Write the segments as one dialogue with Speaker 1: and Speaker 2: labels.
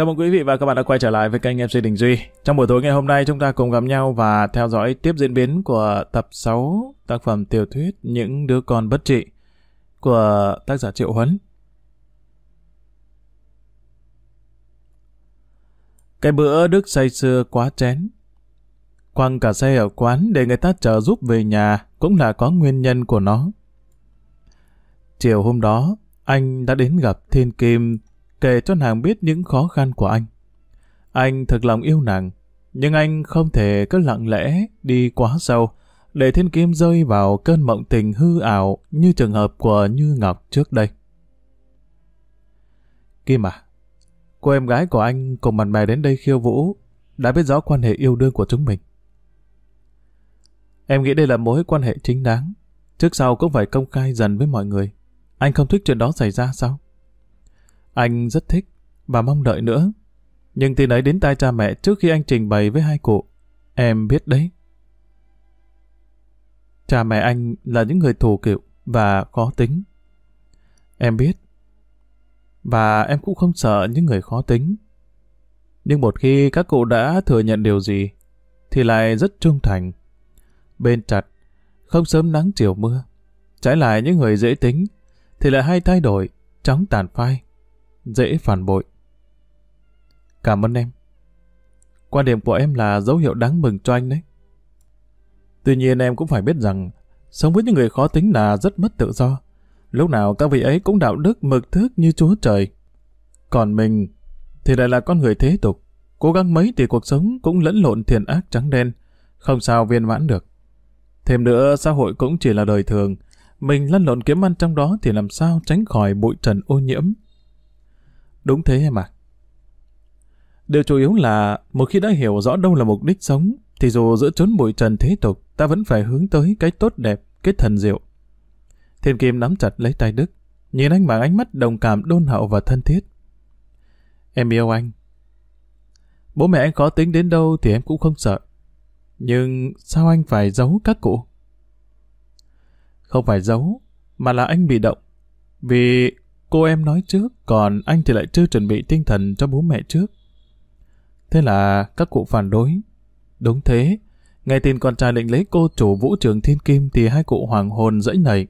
Speaker 1: Chào mừng quý vị và các bạn đã quay trở lại với kênh MC Đình Duy. Trong buổi tối ngày hôm nay chúng ta cùng gặp nhau và theo dõi tiếp diễn biến của tập 6 tác phẩm tiểu thuyết Những đứa con bất trị của tác giả Triệu Huấn. Cái bữa Đức say xưa quá chén. Quăng cả xe ở quán để người ta chờ giúp về nhà cũng là có nguyên nhân của nó. Chiều hôm đó, anh đã đến gặp Thiên Kim kể cho nàng biết những khó khăn của anh. Anh thật lòng yêu nàng, nhưng anh không thể cứ lặng lẽ đi quá sâu, để Thiên Kim rơi vào cơn mộng tình hư ảo như trường hợp của Như Ngọc trước đây. Kim à, cô em gái của anh cùng bạn bè đến đây khiêu vũ, đã biết rõ quan hệ yêu đương của chúng mình. Em nghĩ đây là mối quan hệ chính đáng, trước sau cũng phải công khai dần với mọi người. Anh không thích chuyện đó xảy ra sao? Anh rất thích và mong đợi nữa. Nhưng tin ấy đến tai cha mẹ trước khi anh trình bày với hai cụ. Em biết đấy. Cha mẹ anh là những người thù cựu và khó tính. Em biết. Và em cũng không sợ những người khó tính. Nhưng một khi các cụ đã thừa nhận điều gì, thì lại rất trung thành. Bên chặt, không sớm nắng chiều mưa. Trái lại những người dễ tính, thì lại hay thay đổi, chóng tàn phai dễ phản bội. Cảm ơn em. Quan điểm của em là dấu hiệu đáng mừng cho anh đấy. Tuy nhiên em cũng phải biết rằng, sống với những người khó tính là rất mất tự do. Lúc nào các vị ấy cũng đạo đức mực thước như chúa trời. Còn mình thì lại là con người thế tục. Cố gắng mấy thì cuộc sống cũng lẫn lộn thiện ác trắng đen. Không sao viên mãn được. Thêm nữa, xã hội cũng chỉ là đời thường. Mình lăn lộn kiếm ăn trong đó thì làm sao tránh khỏi bụi trần ô nhiễm. Đúng thế em ạ. Điều chủ yếu là một khi đã hiểu rõ đâu là mục đích sống, thì dù giữa chốn bụi trần thế tục, ta vẫn phải hướng tới cái tốt đẹp, cái thần diệu. Thiên Kim nắm chặt lấy tay Đức, nhìn anh bằng ánh mắt đồng cảm đôn hậu và thân thiết. Em yêu anh. Bố mẹ anh khó tính đến đâu thì em cũng không sợ. Nhưng sao anh phải giấu các cụ? Không phải giấu, mà là anh bị động. Vì Cô em nói trước, còn anh thì lại chưa chuẩn bị tinh thần cho bố mẹ trước. Thế là các cụ phản đối. Đúng thế, ngày tin con trai định lấy cô chủ vũ trường Thiên Kim thì hai cụ hoàng hồn dẫy nảy.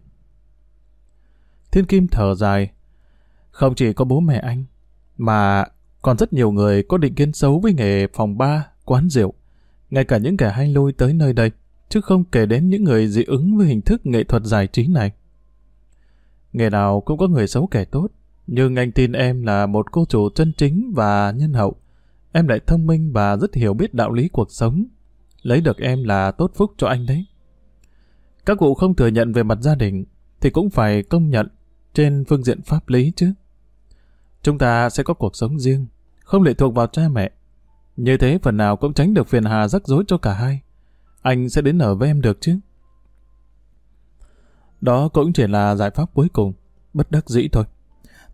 Speaker 1: Thiên Kim thở dài. Không chỉ có bố mẹ anh, mà còn rất nhiều người có định kiến xấu với nghề phòng ba, quán rượu. Ngay cả những kẻ hay lui tới nơi đây, chứ không kể đến những người dị ứng với hình thức nghệ thuật giải trí này. Nghề nào cũng có người xấu kẻ tốt, nhưng anh tin em là một cô chủ chân chính và nhân hậu. Em lại thông minh và rất hiểu biết đạo lý cuộc sống. Lấy được em là tốt phúc cho anh đấy. Các cụ không thừa nhận về mặt gia đình, thì cũng phải công nhận trên phương diện pháp lý chứ. Chúng ta sẽ có cuộc sống riêng, không lệ thuộc vào cha mẹ. Như thế phần nào cũng tránh được phiền hà rắc rối cho cả hai. Anh sẽ đến ở với em được chứ? Đó cũng chỉ là giải pháp cuối cùng, bất đắc dĩ thôi.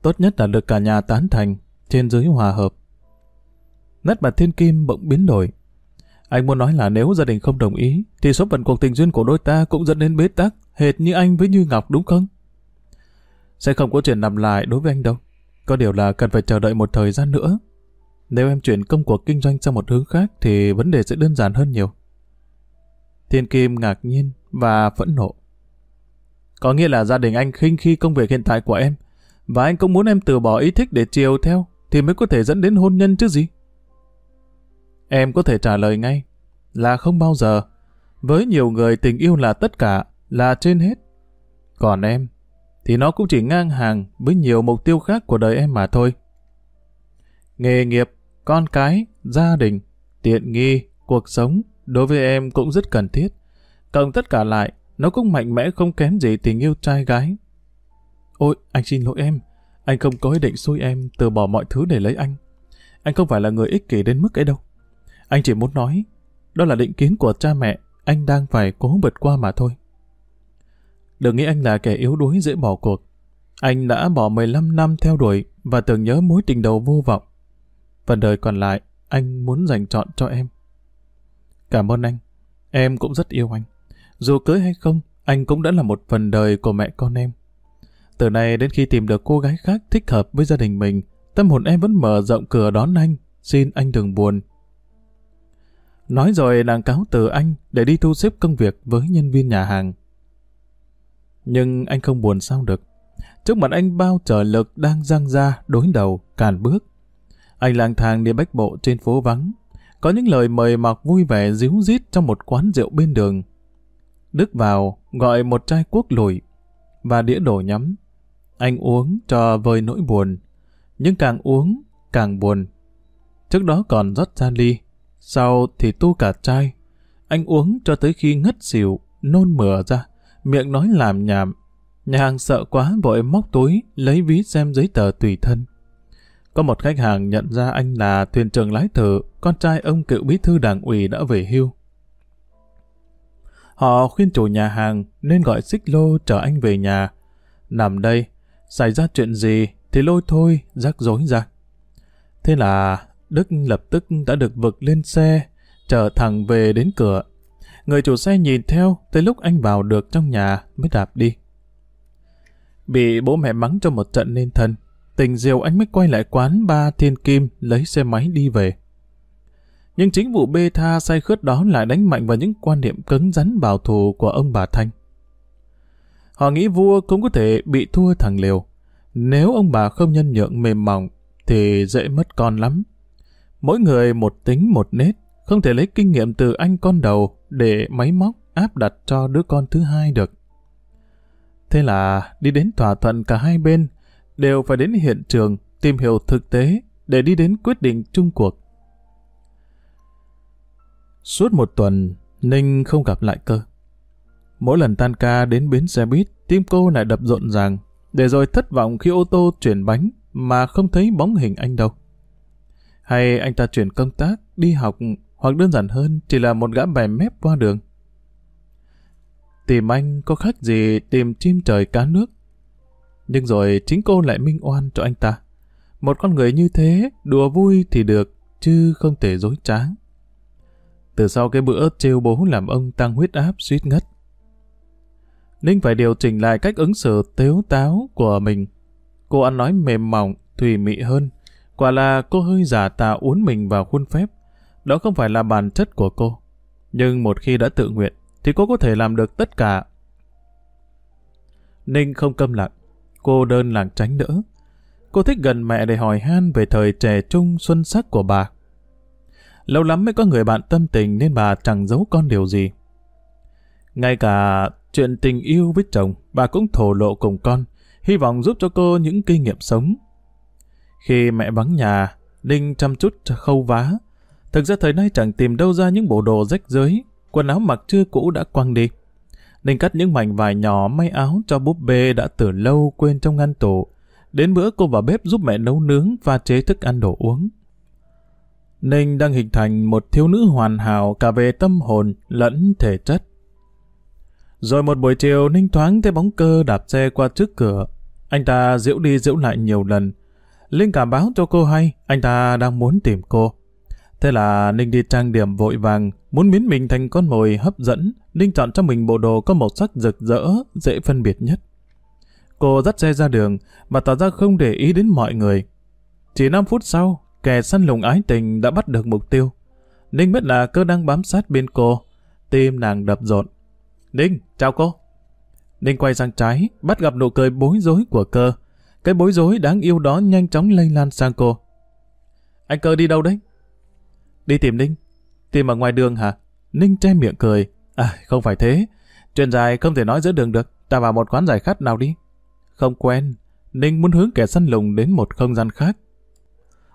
Speaker 1: Tốt nhất là được cả nhà tán thành, trên dưới hòa hợp. Nét mặt thiên kim bỗng biến đổi. Anh muốn nói là nếu gia đình không đồng ý, thì số phận cuộc tình duyên của đôi ta cũng dẫn đến bế tắc, hệt như anh với Như Ngọc đúng không? Sẽ không có chuyện nằm lại đối với anh đâu. Có điều là cần phải chờ đợi một thời gian nữa. Nếu em chuyển công cuộc kinh doanh sang một hướng khác thì vấn đề sẽ đơn giản hơn nhiều. Thiên Kim ngạc nhiên và phẫn nộ. Có nghĩa là gia đình anh khinh khi công việc hiện tại của em, và anh cũng muốn em từ bỏ ý thích để chiều theo, thì mới có thể dẫn đến hôn nhân chứ gì. Em có thể trả lời ngay, là không bao giờ. Với nhiều người tình yêu là tất cả, là trên hết. Còn em, thì nó cũng chỉ ngang hàng với nhiều mục tiêu khác của đời em mà thôi. Nghề nghiệp, con cái, gia đình, tiện nghi, cuộc sống, đối với em cũng rất cần thiết. Cộng tất cả lại nó cũng mạnh mẽ không kém gì tình yêu trai gái. Ôi, anh xin lỗi em. Anh không có ý định xui em từ bỏ mọi thứ để lấy anh. Anh không phải là người ích kỷ đến mức ấy đâu. Anh chỉ muốn nói, đó là định kiến của cha mẹ, anh đang phải cố vượt qua mà thôi. Đừng nghĩ anh là kẻ yếu đuối dễ bỏ cuộc. Anh đã bỏ 15 năm theo đuổi và tưởng nhớ mối tình đầu vô vọng. Phần đời còn lại, anh muốn dành chọn cho em. Cảm ơn anh. Em cũng rất yêu anh. Dù cưới hay không, anh cũng đã là một phần đời của mẹ con em. Từ nay đến khi tìm được cô gái khác thích hợp với gia đình mình, tâm hồn em vẫn mở rộng cửa đón anh, xin anh đừng buồn. Nói rồi nàng cáo từ anh để đi thu xếp công việc với nhân viên nhà hàng. Nhưng anh không buồn sao được. Trước mặt anh bao trở lực đang răng ra, đối đầu, càn bước. Anh lang thang đi bách bộ trên phố vắng. Có những lời mời mọc vui vẻ díu dít trong một quán rượu bên đường. Đức vào, gọi một chai cuốc lùi và đĩa đồ nhắm. Anh uống cho vơi nỗi buồn. Nhưng càng uống, càng buồn. Trước đó còn rót ra ly, sau thì tu cả chai. Anh uống cho tới khi ngất xỉu, nôn mửa ra, miệng nói làm nhảm. Nhà hàng sợ quá vội móc túi, lấy ví xem giấy tờ tùy thân. Có một khách hàng nhận ra anh là thuyền trưởng lái thử, con trai ông cựu bí thư đảng ủy đã về hưu. Họ khuyên chủ nhà hàng nên gọi xích lô chở anh về nhà. Nằm đây, xảy ra chuyện gì thì lôi thôi, rắc rối ra. Thế là Đức lập tức đã được vực lên xe, chở thẳng về đến cửa. Người chủ xe nhìn theo, tới lúc anh vào được trong nhà mới đạp đi. Bị bố mẹ mắng cho một trận nên thân, tình diều anh mới quay lại quán ba thiên kim lấy xe máy đi về. Nhưng chính vụ bê tha say khướt đó lại đánh mạnh vào những quan niệm cứng rắn bảo thủ của ông bà Thanh. Họ nghĩ vua cũng có thể bị thua thằng liều. Nếu ông bà không nhân nhượng mềm mỏng, thì dễ mất con lắm. Mỗi người một tính một nết, không thể lấy kinh nghiệm từ anh con đầu để máy móc áp đặt cho đứa con thứ hai được. Thế là đi đến thỏa thuận cả hai bên, đều phải đến hiện trường tìm hiểu thực tế để đi đến quyết định chung cuộc. Suốt một tuần, Ninh không gặp lại cơ. Mỗi lần tan ca đến bến xe buýt, tim cô lại đập rộn ràng, để rồi thất vọng khi ô tô chuyển bánh mà không thấy bóng hình anh đâu. Hay anh ta chuyển công tác, đi học, hoặc đơn giản hơn chỉ là một gã bè mép qua đường. Tìm anh có khác gì tìm chim trời cá nước. Nhưng rồi chính cô lại minh oan cho anh ta. Một con người như thế, đùa vui thì được, chứ không thể dối tráng. Từ sau cái bữa trêu bố làm ông tăng huyết áp suýt ngất. Ninh phải điều chỉnh lại cách ứng xử tếu táo của mình. Cô ăn nói mềm mỏng, thùy mị hơn. Quả là cô hơi giả tạo uốn mình vào khuôn phép. Đó không phải là bản chất của cô. Nhưng một khi đã tự nguyện, thì cô có thể làm được tất cả. Ninh không câm lặng. Cô đơn làng tránh đỡ. Cô thích gần mẹ để hỏi han về thời trẻ trung xuân sắc của bà. Lâu lắm mới có người bạn tâm tình nên bà chẳng giấu con điều gì. Ngay cả chuyện tình yêu với chồng, bà cũng thổ lộ cùng con, hy vọng giúp cho cô những kinh nghiệm sống. Khi mẹ vắng nhà, Ninh chăm chút khâu vá. Thực ra thời nay chẳng tìm đâu ra những bộ đồ rách rưới, quần áo mặc chưa cũ đã quăng đi. Ninh cắt những mảnh vải nhỏ may áo cho búp bê đã từ lâu quên trong ngăn tủ. Đến bữa cô vào bếp giúp mẹ nấu nướng và chế thức ăn đồ uống. Ninh đang hình thành một thiếu nữ hoàn hảo cả về tâm hồn lẫn thể chất. Rồi một buổi chiều Ninh thoáng thấy bóng cơ đạp xe qua trước cửa. Anh ta diễu đi diễu lại nhiều lần. Linh cảm báo cho cô hay anh ta đang muốn tìm cô. Thế là Ninh đi trang điểm vội vàng, muốn biến mình thành con mồi hấp dẫn. Ninh chọn cho mình bộ đồ có màu sắc rực rỡ, dễ phân biệt nhất. Cô dắt xe ra đường và tỏ ra không để ý đến mọi người. Chỉ 5 phút sau, kẻ săn lùng ái tình đã bắt được mục tiêu. Ninh biết là cơ đang bám sát bên cô. Tim nàng đập rộn. Ninh, chào cô. Ninh quay sang trái, bắt gặp nụ cười bối rối của cơ. Cái bối rối đáng yêu đó nhanh chóng lây lan sang cô. Anh cơ đi đâu đấy? Đi tìm Ninh. Tìm ở ngoài đường hả? Ninh che miệng cười. À, không phải thế. Chuyện dài không thể nói giữa đường được. Ta vào một quán giải khát nào đi. Không quen. Ninh muốn hướng kẻ săn lùng đến một không gian khác.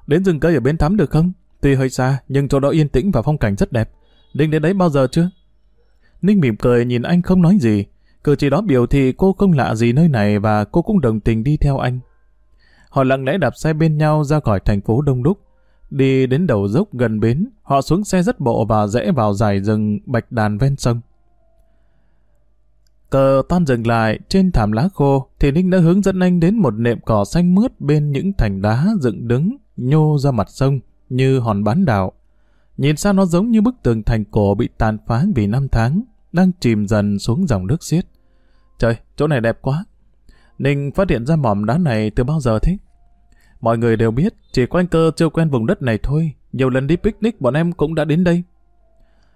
Speaker 1: Đến rừng cây ở bên thắm được không? Tuy hơi xa, nhưng chỗ đó yên tĩnh và phong cảnh rất đẹp. Ninh đến đấy bao giờ chưa? Ninh mỉm cười nhìn anh không nói gì. Cử chỉ đó biểu thị cô không lạ gì nơi này và cô cũng đồng tình đi theo anh. Họ lặng lẽ đạp xe bên nhau ra khỏi thành phố đông đúc. Đi đến đầu dốc gần bến, họ xuống xe rất bộ và rẽ vào dải rừng bạch đàn ven sông. Cờ toan dừng lại trên thảm lá khô thì Ninh đã hướng dẫn anh đến một nệm cỏ xanh mướt bên những thành đá dựng đứng nhô ra mặt sông như hòn bán đảo. Nhìn sao nó giống như bức tường thành cổ bị tàn phá vì năm tháng, đang chìm dần xuống dòng nước xiết. Trời, chỗ này đẹp quá. Ninh phát hiện ra mỏm đá này từ bao giờ thế? Mọi người đều biết, chỉ có anh cơ chưa quen vùng đất này thôi. Nhiều lần đi picnic bọn em cũng đã đến đây.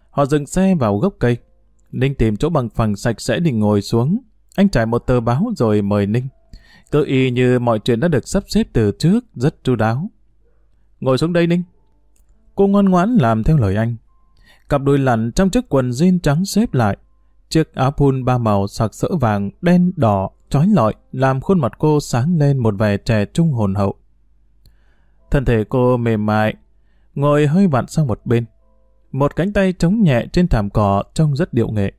Speaker 1: Họ dừng xe vào gốc cây. Ninh tìm chỗ bằng phẳng sạch sẽ để ngồi xuống. Anh trải một tờ báo rồi mời Ninh. Cứ y như mọi chuyện đã được sắp xếp từ trước, rất chu đáo. Ngồi xuống đây Ninh. Cô ngoan ngoãn làm theo lời anh. Cặp đôi lặn trong chiếc quần jean trắng xếp lại. Chiếc áo phun ba màu sặc sỡ vàng, đen, đỏ, trói lọi làm khuôn mặt cô sáng lên một vẻ trẻ trung hồn hậu. Thân thể cô mềm mại, ngồi hơi vặn sang một bên. Một cánh tay trống nhẹ trên thảm cỏ trông rất điệu nghệ.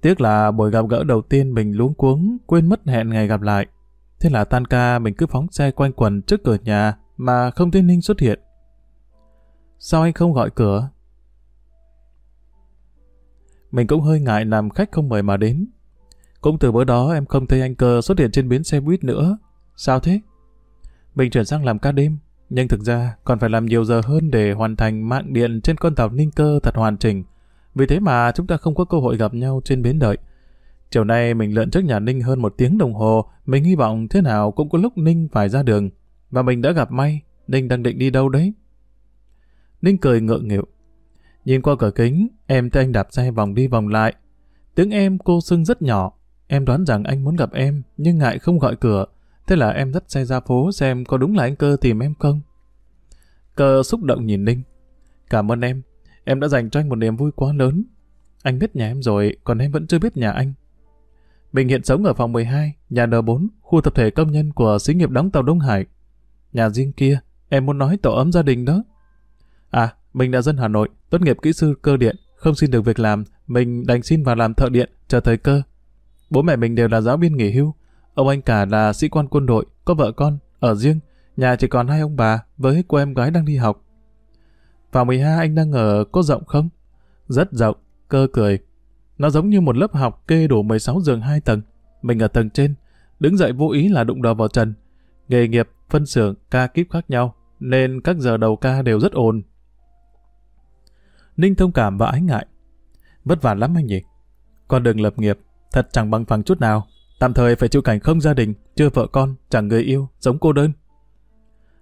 Speaker 1: Tiếc là buổi gặp gỡ đầu tiên mình luống cuống, quên mất hẹn ngày gặp lại. Thế là tan ca mình cứ phóng xe quanh quần trước cửa nhà mà không thấy Ninh xuất hiện. Sao anh không gọi cửa? Mình cũng hơi ngại làm khách không mời mà đến. Cũng từ bữa đó em không thấy anh cơ xuất hiện trên bến xe buýt nữa. Sao thế? Mình chuyển sang làm ca đêm, nhưng thực ra còn phải làm nhiều giờ hơn để hoàn thành mạng điện trên con tàu Ninh Cơ thật hoàn chỉnh. Vì thế mà chúng ta không có cơ hội gặp nhau trên bến đợi. Chiều nay mình lượn trước nhà Ninh hơn một tiếng đồng hồ, mình hy vọng thế nào cũng có lúc Ninh phải ra đường. Và mình đã gặp may, Ninh đang định đi đâu đấy? Ninh cười ngượng nghịu. Nhìn qua cửa kính, em thấy anh đạp xe vòng đi vòng lại. Tiếng em cô sưng rất nhỏ. Em đoán rằng anh muốn gặp em, nhưng ngại không gọi cửa. Thế là em dắt xe ra phố xem có đúng là anh cơ tìm em không. Cơ xúc động nhìn Ninh. Cảm ơn em. Em đã dành cho anh một niềm vui quá lớn. Anh biết nhà em rồi, còn em vẫn chưa biết nhà anh. Mình hiện sống ở phòng 12, nhà N4, khu tập thể công nhân của xí nghiệp đóng tàu Đông Hải. Nhà riêng kia, em muốn nói tổ ấm gia đình đó. À, mình là dân Hà Nội, tốt nghiệp kỹ sư cơ điện, không xin được việc làm, mình đành xin vào làm thợ điện, chờ thời cơ. Bố mẹ mình đều là giáo viên nghỉ hưu, ông anh cả là sĩ quan quân đội, có vợ con, ở riêng, nhà chỉ còn hai ông bà với cô em gái đang đi học. Vào 12 anh đang ở có rộng không? Rất rộng, cơ cười. Nó giống như một lớp học kê đủ 16 giường hai tầng. Mình ở tầng trên, đứng dậy vô ý là đụng đầu vào trần. Nghề nghiệp, phân xưởng, ca kíp khác nhau, nên các giờ đầu ca đều rất ồn. Ninh thông cảm và ái ngại. Vất vả lắm anh nhỉ? Con đường lập nghiệp, thật chẳng bằng phẳng chút nào. Tạm thời phải chịu cảnh không gia đình, chưa vợ con, chẳng người yêu, giống cô đơn.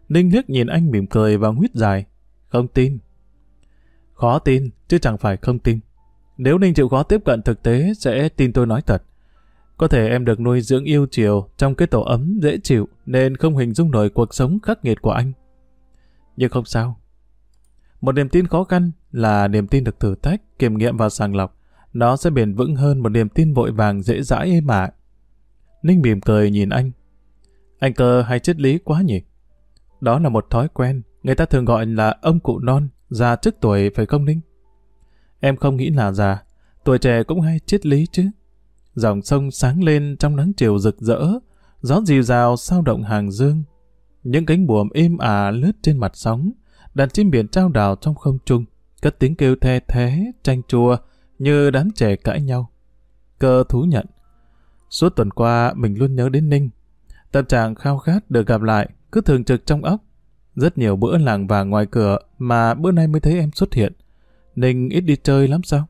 Speaker 1: Ninh liếc nhìn anh mỉm cười và huyết dài. Không tin. Khó tin, chứ chẳng phải không tin. Nếu Ninh chịu khó tiếp cận thực tế, sẽ tin tôi nói thật. Có thể em được nuôi dưỡng yêu chiều trong cái tổ ấm dễ chịu nên không hình dung nổi cuộc sống khắc nghiệt của anh. Nhưng không sao. Một niềm tin khó khăn là niềm tin được thử thách, kiểm nghiệm và sàng lọc. Nó sẽ bền vững hơn một niềm tin vội vàng dễ dãi êm ả. Ninh mỉm cười nhìn anh. Anh cơ hay triết lý quá nhỉ? Đó là một thói quen, người ta thường gọi là ông cụ non, già trước tuổi phải không Ninh? Em không nghĩ là già, tuổi trẻ cũng hay triết lý chứ. Dòng sông sáng lên trong nắng chiều rực rỡ, gió dịu dào sao động hàng dương. Những cánh buồm êm ả lướt trên mặt sóng, đàn chim biển trao đảo trong không trung, cất tiếng kêu the thế, tranh chua, như đám trẻ cãi nhau. Cơ thú nhận. Suốt tuần qua, mình luôn nhớ đến Ninh. Tâm trạng khao khát được gặp lại, cứ thường trực trong óc. Rất nhiều bữa làng vàng ngoài cửa mà bữa nay mới thấy em xuất hiện. Ninh ít đi chơi lắm sao?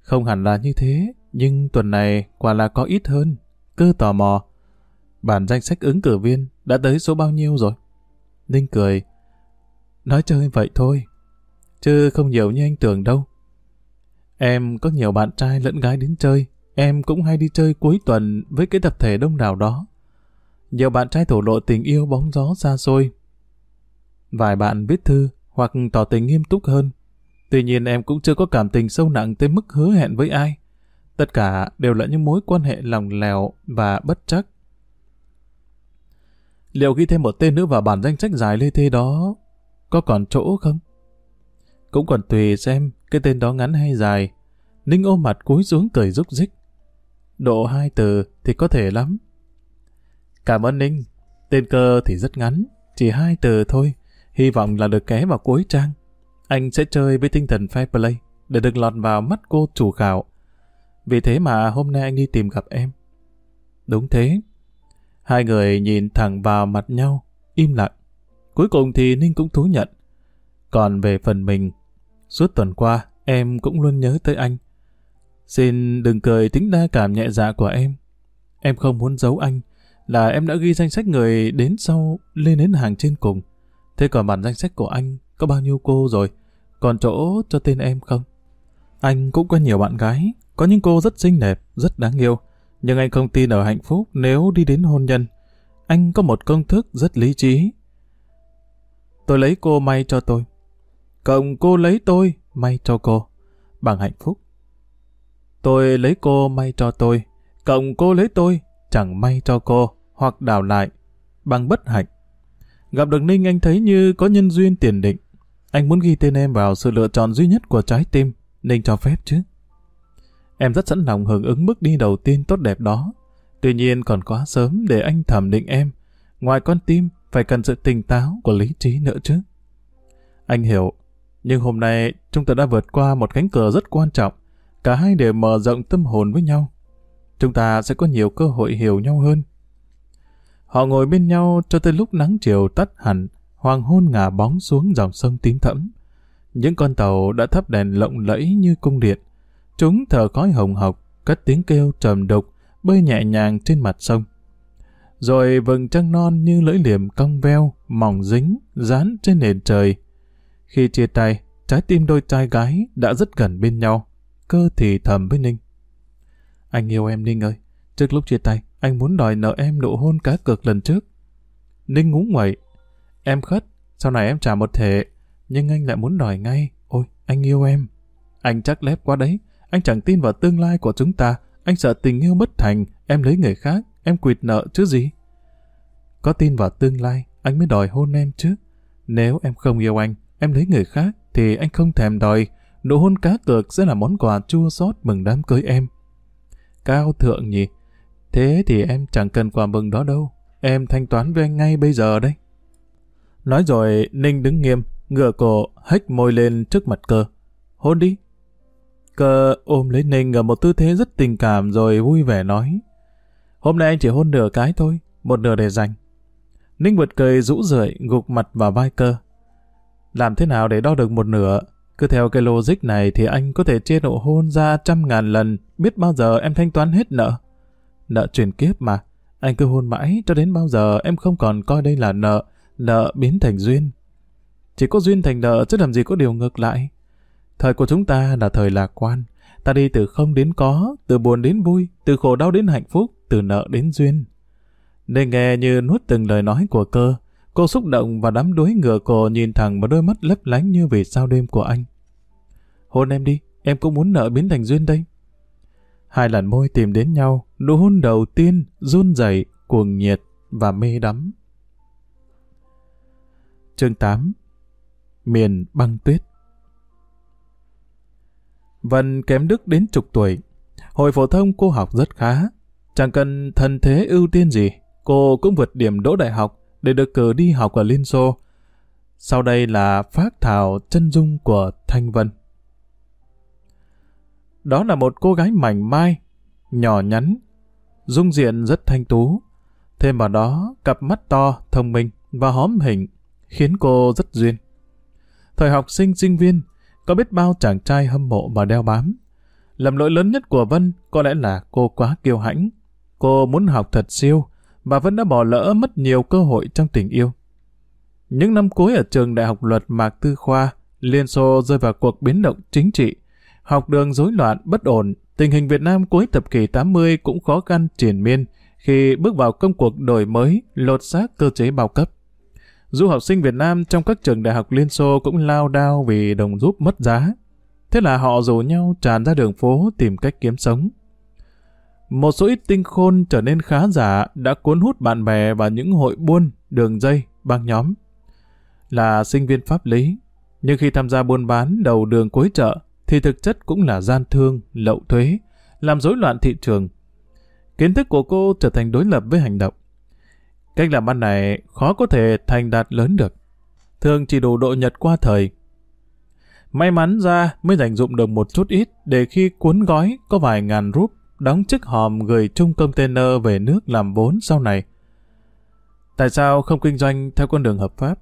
Speaker 1: Không hẳn là như thế, nhưng tuần này quả là có ít hơn. Cơ tò mò. Bản danh sách ứng cử viên đã tới số bao nhiêu rồi? Ninh cười. Nói chơi vậy thôi. Chứ không nhiều như anh tưởng đâu. Em có nhiều bạn trai lẫn gái đến chơi. Em cũng hay đi chơi cuối tuần với cái tập thể đông đảo đó. Nhiều bạn trai thổ lộ tình yêu bóng gió xa xôi. Vài bạn viết thư hoặc tỏ tình nghiêm túc hơn. Tuy nhiên em cũng chưa có cảm tình sâu nặng tới mức hứa hẹn với ai. Tất cả đều là những mối quan hệ lòng lèo và bất chắc. Liệu ghi thêm một tên nữa vào bản danh sách dài lê thê đó có còn chỗ không? Cũng còn tùy xem cái tên đó ngắn hay dài. Ninh ôm mặt cúi xuống cười rúc rích. Độ hai từ thì có thể lắm. Cảm ơn Ninh. Tên cơ thì rất ngắn, chỉ hai từ thôi. Hy vọng là được ké vào cuối trang. Anh sẽ chơi với tinh thần fair play để được lọt vào mắt cô chủ khảo. Vì thế mà hôm nay anh đi tìm gặp em. Đúng thế. Hai người nhìn thẳng vào mặt nhau, im lặng. Cuối cùng thì Ninh cũng thú nhận. Còn về phần mình, suốt tuần qua em cũng luôn nhớ tới anh. Xin đừng cười tính đa cảm nhẹ dạ của em. Em không muốn giấu anh, là em đã ghi danh sách người đến sau lên đến hàng trên cùng. Thế còn bản danh sách của anh có bao nhiêu cô rồi? Còn chỗ cho tên em không? Anh cũng có nhiều bạn gái, có những cô rất xinh đẹp, rất đáng yêu. Nhưng anh không tin ở hạnh phúc nếu đi đến hôn nhân. Anh có một công thức rất lý trí. Tôi lấy cô may cho tôi. Cộng cô lấy tôi may cho cô. Bằng hạnh phúc. Tôi lấy cô may cho tôi. Cộng cô lấy tôi chẳng may cho cô. Hoặc đảo lại. Bằng bất hạnh. Gặp được Ninh anh thấy như có nhân duyên tiền định. Anh muốn ghi tên em vào sự lựa chọn duy nhất của trái tim. Ninh cho phép chứ. Em rất sẵn lòng hưởng ứng bước đi đầu tiên tốt đẹp đó. Tuy nhiên còn quá sớm để anh thẩm định em. Ngoài con tim, phải cần sự tỉnh táo của lý trí nữa chứ. Anh hiểu, nhưng hôm nay chúng ta đã vượt qua một cánh cửa rất quan trọng. Cả hai đều mở rộng tâm hồn với nhau. Chúng ta sẽ có nhiều cơ hội hiểu nhau hơn. Họ ngồi bên nhau cho tới lúc nắng chiều tắt hẳn, hoàng hôn ngả bóng xuống dòng sông tím thẫm. Những con tàu đã thắp đèn lộng lẫy như cung điện. Chúng thở khói hồng hộc, cất tiếng kêu trầm đục, bơi nhẹ nhàng trên mặt sông. Rồi vầng trăng non như lưỡi liềm cong veo, mỏng dính, dán trên nền trời. Khi chia tay, trái tim đôi trai gái đã rất gần bên nhau. Cơ thì thầm với Ninh. Anh yêu em Ninh ơi. Trước lúc chia tay, anh muốn đòi nợ em nụ hôn cá cược lần trước. Ninh ngúng nguậy. Em khất, sau này em trả một thể, nhưng anh lại muốn đòi ngay. Ôi, anh yêu em. Anh chắc lép quá đấy. Anh chẳng tin vào tương lai của chúng ta. Anh sợ tình yêu bất thành, em lấy người khác, em quỵt nợ chứ gì. Có tin vào tương lai, anh mới đòi hôn em chứ. Nếu em không yêu anh, em lấy người khác, thì anh không thèm đòi. Nụ hôn cá cược sẽ là món quà chua xót mừng đám cưới em. Cao thượng nhỉ? Thế thì em chẳng cần quà mừng đó đâu. Em thanh toán với anh ngay bây giờ đấy. Nói rồi, Ninh đứng nghiêm, ngửa cổ, hách môi lên trước mặt cơ. Hôn đi. Cơ ôm lấy Ninh ở một tư thế rất tình cảm rồi vui vẻ nói. Hôm nay anh chỉ hôn nửa cái thôi, một nửa để dành. Ninh bật cười rũ rượi, gục mặt vào vai cơ. Làm thế nào để đo được một nửa? Cứ theo cái logic này thì anh có thể chia nộ hôn ra trăm ngàn lần, biết bao giờ em thanh toán hết nợ. Nợ chuyển kiếp mà, anh cứ hôn mãi cho đến bao giờ em không còn coi đây là nợ, nợ biến thành duyên. Chỉ có duyên thành nợ chứ làm gì có điều ngược lại. Thời của chúng ta là thời lạc quan. Ta đi từ không đến có, từ buồn đến vui, từ khổ đau đến hạnh phúc, từ nợ đến duyên. Nên nghe như nuốt từng lời nói của cơ, cô xúc động và đắm đuối ngửa cổ nhìn thẳng vào đôi mắt lấp lánh như vì sao đêm của anh. Hôn em đi, em cũng muốn nợ biến thành duyên đây. Hai làn môi tìm đến nhau, nụ hôn đầu tiên, run rẩy, cuồng nhiệt và mê đắm. Chương 8 Miền băng tuyết Vân kém Đức đến chục tuổi. Hồi phổ thông cô học rất khá. Chẳng cần thân thế ưu tiên gì, cô cũng vượt điểm đỗ đại học để được cử đi học ở Liên Xô. Sau đây là phát thảo chân dung của Thanh Vân. Đó là một cô gái mảnh mai, nhỏ nhắn, dung diện rất thanh tú. Thêm vào đó, cặp mắt to, thông minh và hóm hình, khiến cô rất duyên. Thời học sinh sinh viên, có biết bao chàng trai hâm mộ mà đeo bám. Lầm lỗi lớn nhất của Vân có lẽ là cô quá kiêu hãnh. Cô muốn học thật siêu, và Vân đã bỏ lỡ mất nhiều cơ hội trong tình yêu. Những năm cuối ở trường Đại học Luật Mạc Tư Khoa, Liên Xô rơi vào cuộc biến động chính trị. Học đường rối loạn, bất ổn, tình hình Việt Nam cuối thập kỷ 80 cũng khó khăn triển miên khi bước vào công cuộc đổi mới, lột xác cơ chế bao cấp. Du học sinh Việt Nam trong các trường đại học Liên Xô cũng lao đao vì đồng rút mất giá. Thế là họ rủ nhau tràn ra đường phố tìm cách kiếm sống. Một số ít tinh khôn trở nên khá giả đã cuốn hút bạn bè và những hội buôn, đường dây, băng nhóm. Là sinh viên pháp lý, nhưng khi tham gia buôn bán đầu đường cuối chợ thì thực chất cũng là gian thương, lậu thuế, làm rối loạn thị trường. Kiến thức của cô trở thành đối lập với hành động. Cách làm ăn này khó có thể thành đạt lớn được. Thường chỉ đủ độ nhật qua thời. May mắn ra mới dành dụng được một chút ít để khi cuốn gói có vài ngàn rúp đóng chiếc hòm gửi chung container về nước làm vốn sau này. Tại sao không kinh doanh theo con đường hợp pháp?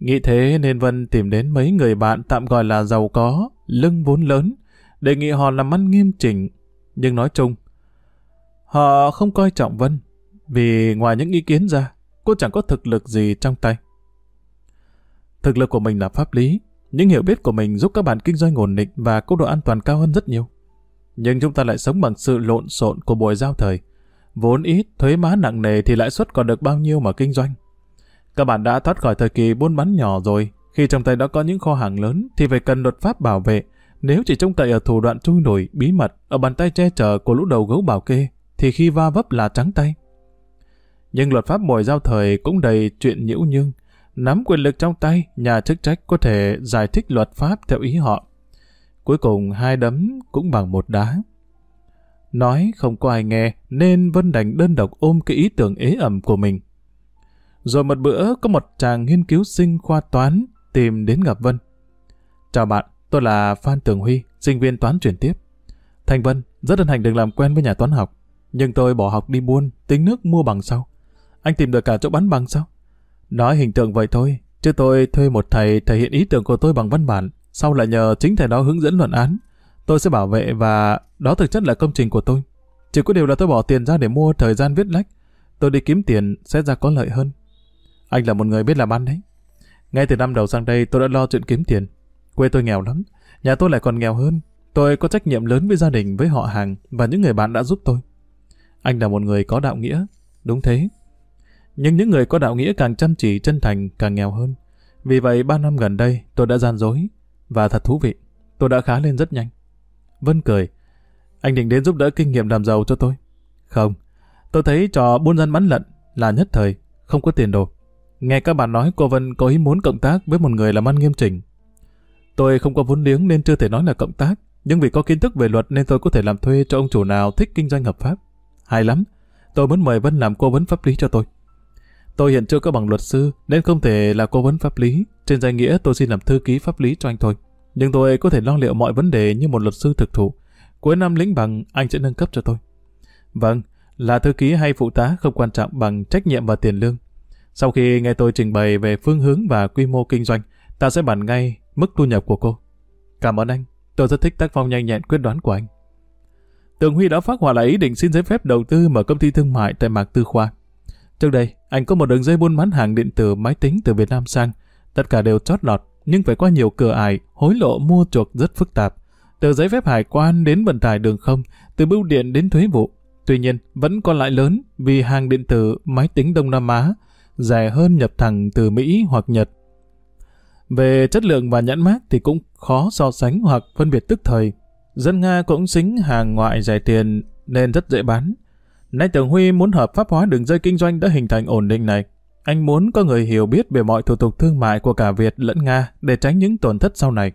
Speaker 1: Nghĩ thế nên Vân tìm đến mấy người bạn tạm gọi là giàu có, lưng vốn lớn, đề nghị họ làm ăn nghiêm chỉnh. Nhưng nói chung, họ không coi trọng Vân vì ngoài những ý kiến ra, cô chẳng có thực lực gì trong tay. Thực lực của mình là pháp lý, những hiểu biết của mình giúp các bạn kinh doanh ổn định và có độ an toàn cao hơn rất nhiều. Nhưng chúng ta lại sống bằng sự lộn xộn của buổi giao thời. Vốn ít, thuế má nặng nề thì lãi suất còn được bao nhiêu mà kinh doanh. Các bạn đã thoát khỏi thời kỳ buôn bán nhỏ rồi, khi trong tay đã có những kho hàng lớn thì phải cần luật pháp bảo vệ. Nếu chỉ trông cậy ở thủ đoạn chui nổi, bí mật, ở bàn tay che chở của lũ đầu gấu bảo kê, thì khi va vấp là trắng tay. Nhưng luật pháp mồi giao thời cũng đầy chuyện nhiễu nhương. Nắm quyền lực trong tay, nhà chức trách có thể giải thích luật pháp theo ý họ. Cuối cùng hai đấm cũng bằng một đá. Nói không có ai nghe, nên Vân đành đơn độc ôm cái ý tưởng ế ẩm của mình. Rồi một bữa có một chàng nghiên cứu sinh khoa toán tìm đến gặp Vân. Chào bạn, tôi là Phan Tường Huy, sinh viên toán chuyển tiếp. Thành Vân, rất hân hạnh được làm quen với nhà toán học. Nhưng tôi bỏ học đi buôn, tính nước mua bằng sau. Anh tìm được cả chỗ bán bằng sao? Nói hình tượng vậy thôi, chứ tôi thuê một thầy thể hiện ý tưởng của tôi bằng văn bản, sau lại nhờ chính thầy đó hướng dẫn luận án. Tôi sẽ bảo vệ và đó thực chất là công trình của tôi. Chỉ có điều là tôi bỏ tiền ra để mua thời gian viết lách. Tôi đi kiếm tiền sẽ ra có lợi hơn. Anh là một người biết làm ăn đấy. Ngay từ năm đầu sang đây tôi đã lo chuyện kiếm tiền. Quê tôi nghèo lắm, nhà tôi lại còn nghèo hơn. Tôi có trách nhiệm lớn với gia đình, với họ hàng và những người bạn đã giúp tôi. Anh là một người có đạo nghĩa. Đúng thế. Nhưng những người có đạo nghĩa càng chăm chỉ, chân thành, càng nghèo hơn. Vì vậy, ba năm gần đây, tôi đã gian dối. Và thật thú vị, tôi đã khá lên rất nhanh. Vân cười. Anh định đến giúp đỡ kinh nghiệm làm giàu cho tôi. Không, tôi thấy trò buôn dân bắn lận là nhất thời, không có tiền đồ. Nghe các bạn nói cô Vân có ý muốn cộng tác với một người làm ăn nghiêm chỉnh. Tôi không có vốn liếng nên chưa thể nói là cộng tác, nhưng vì có kiến thức về luật nên tôi có thể làm thuê cho ông chủ nào thích kinh doanh hợp pháp. Hay lắm, tôi muốn mời Vân làm cố vấn pháp lý cho tôi. Tôi hiện chưa có bằng luật sư nên không thể là cố vấn pháp lý. Trên danh nghĩa tôi xin làm thư ký pháp lý cho anh thôi. Nhưng tôi có thể lo liệu mọi vấn đề như một luật sư thực thụ. Cuối năm lĩnh bằng anh sẽ nâng cấp cho tôi. Vâng, là thư ký hay phụ tá không quan trọng bằng trách nhiệm và tiền lương. Sau khi nghe tôi trình bày về phương hướng và quy mô kinh doanh, ta sẽ bàn ngay mức thu nhập của cô. Cảm ơn anh, tôi rất thích tác phong nhanh nhẹn quyết đoán của anh. Tường Huy đã phát họa lại ý định xin giấy phép đầu tư mở công ty thương mại tại Mạc Tư Khoa. Trước đây, anh có một đường dây buôn bán hàng điện tử máy tính từ Việt Nam sang. Tất cả đều chót lọt, nhưng phải qua nhiều cửa ải, hối lộ mua chuộc rất phức tạp. Từ giấy phép hải quan đến vận tải đường không, từ bưu điện đến thuế vụ. Tuy nhiên, vẫn còn lại lớn vì hàng điện tử máy tính Đông Nam Á rẻ hơn nhập thẳng từ Mỹ hoặc Nhật. Về chất lượng và nhãn mát thì cũng khó so sánh hoặc phân biệt tức thời. Dân Nga cũng xính hàng ngoại rẻ tiền nên rất dễ bán. Nay Tường Huy muốn hợp pháp hóa đường dây kinh doanh đã hình thành ổn định này. Anh muốn có người hiểu biết về mọi thủ tục thương mại của cả Việt lẫn Nga để tránh những tổn thất sau này.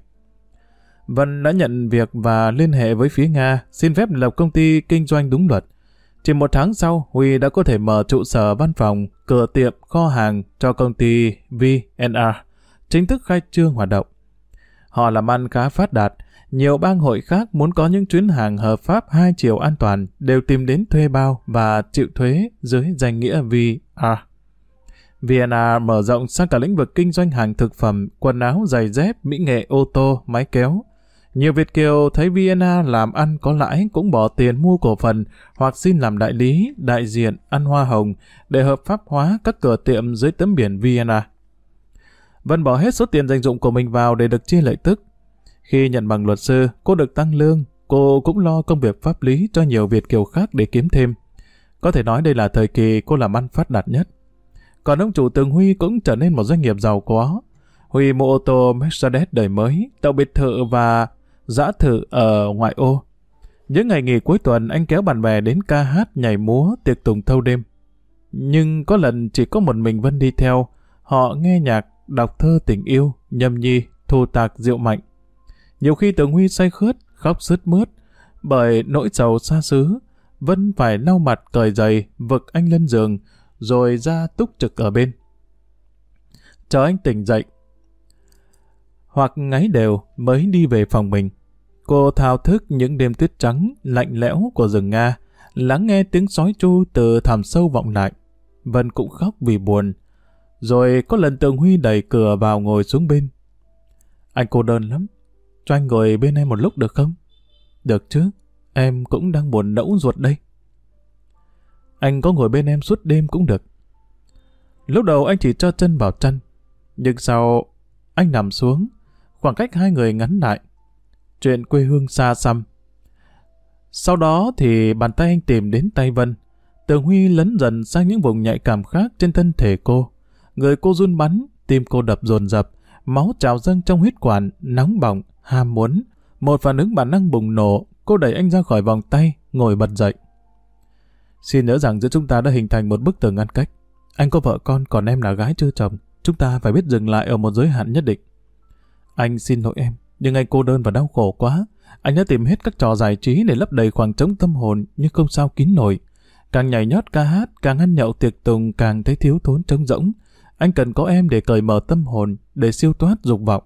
Speaker 1: Vân đã nhận việc và liên hệ với phía Nga xin phép lập công ty kinh doanh đúng luật. Chỉ một tháng sau, Huy đã có thể mở trụ sở văn phòng, cửa tiệm, kho hàng cho công ty VNR, chính thức khai trương hoạt động. Họ làm ăn khá phát đạt, nhiều bang hội khác muốn có những chuyến hàng hợp pháp hai chiều an toàn đều tìm đến thuê bao và chịu thuế dưới danh nghĩa VR. VNR mở rộng sang cả lĩnh vực kinh doanh hàng thực phẩm, quần áo, giày dép, mỹ nghệ, ô tô, máy kéo. Nhiều Việt Kiều thấy VNR làm ăn có lãi cũng bỏ tiền mua cổ phần hoặc xin làm đại lý, đại diện, ăn hoa hồng để hợp pháp hóa các cửa tiệm dưới tấm biển VNR. Vân bỏ hết số tiền dành dụng của mình vào để được chia lợi tức. Khi nhận bằng luật sư, cô được tăng lương, cô cũng lo công việc pháp lý cho nhiều Việt kiều khác để kiếm thêm. Có thể nói đây là thời kỳ cô làm ăn phát đạt nhất. Còn ông chủ Tường Huy cũng trở nên một doanh nghiệp giàu có. Huy mua ô tô Mercedes đời mới, tàu biệt thự và dã thự ở ngoại ô. Những ngày nghỉ cuối tuần anh kéo bạn bè đến ca hát, nhảy múa, tiệc tùng thâu đêm. Nhưng có lần chỉ có một mình Vân đi theo, họ nghe nhạc, đọc thơ tình yêu, nhâm nhi, thu tạc rượu mạnh. Nhiều khi Tường Huy say khướt, khóc sướt mướt, bởi nỗi sầu xa xứ, Vân phải lau mặt cởi giày, vực anh lên giường, rồi ra túc trực ở bên. Chờ anh tỉnh dậy, hoặc ngáy đều mới đi về phòng mình. Cô thao thức những đêm tuyết trắng, lạnh lẽo của rừng Nga, lắng nghe tiếng sói chu từ thẳm sâu vọng lại. Vân cũng khóc vì buồn. Rồi có lần Tường Huy đẩy cửa vào ngồi xuống bên. Anh cô đơn lắm, cho anh ngồi bên em một lúc được không? Được chứ, em cũng đang buồn nẫu ruột đây. anh có ngồi bên em suốt đêm cũng được. Lúc đầu anh chỉ cho chân vào chân, nhưng sau anh nằm xuống, khoảng cách hai người ngắn lại. Chuyện quê hương xa xăm. Sau đó thì bàn tay anh tìm đến tay Vân. Tường Huy lấn dần sang những vùng nhạy cảm khác trên thân thể cô. Người cô run bắn, tim cô đập dồn dập, máu trào dâng trong huyết quản, nóng bỏng, ham muốn. Một phản ứng bản năng bùng nổ, cô đẩy anh ra khỏi vòng tay, ngồi bật dậy. Xin nhớ rằng giữa chúng ta đã hình thành một bức tường ngăn cách. Anh có vợ con, còn em là gái chưa chồng. Chúng ta phải biết dừng lại ở một giới hạn nhất định. Anh xin lỗi em, nhưng anh cô đơn và đau khổ quá. Anh đã tìm hết các trò giải trí để lấp đầy khoảng trống tâm hồn, nhưng không sao kín nổi. Càng nhảy nhót ca hát, càng ăn nhậu tiệc tùng, càng thấy thiếu thốn trống rỗng. Anh cần có em để cởi mở tâm hồn, để siêu thoát dục vọng.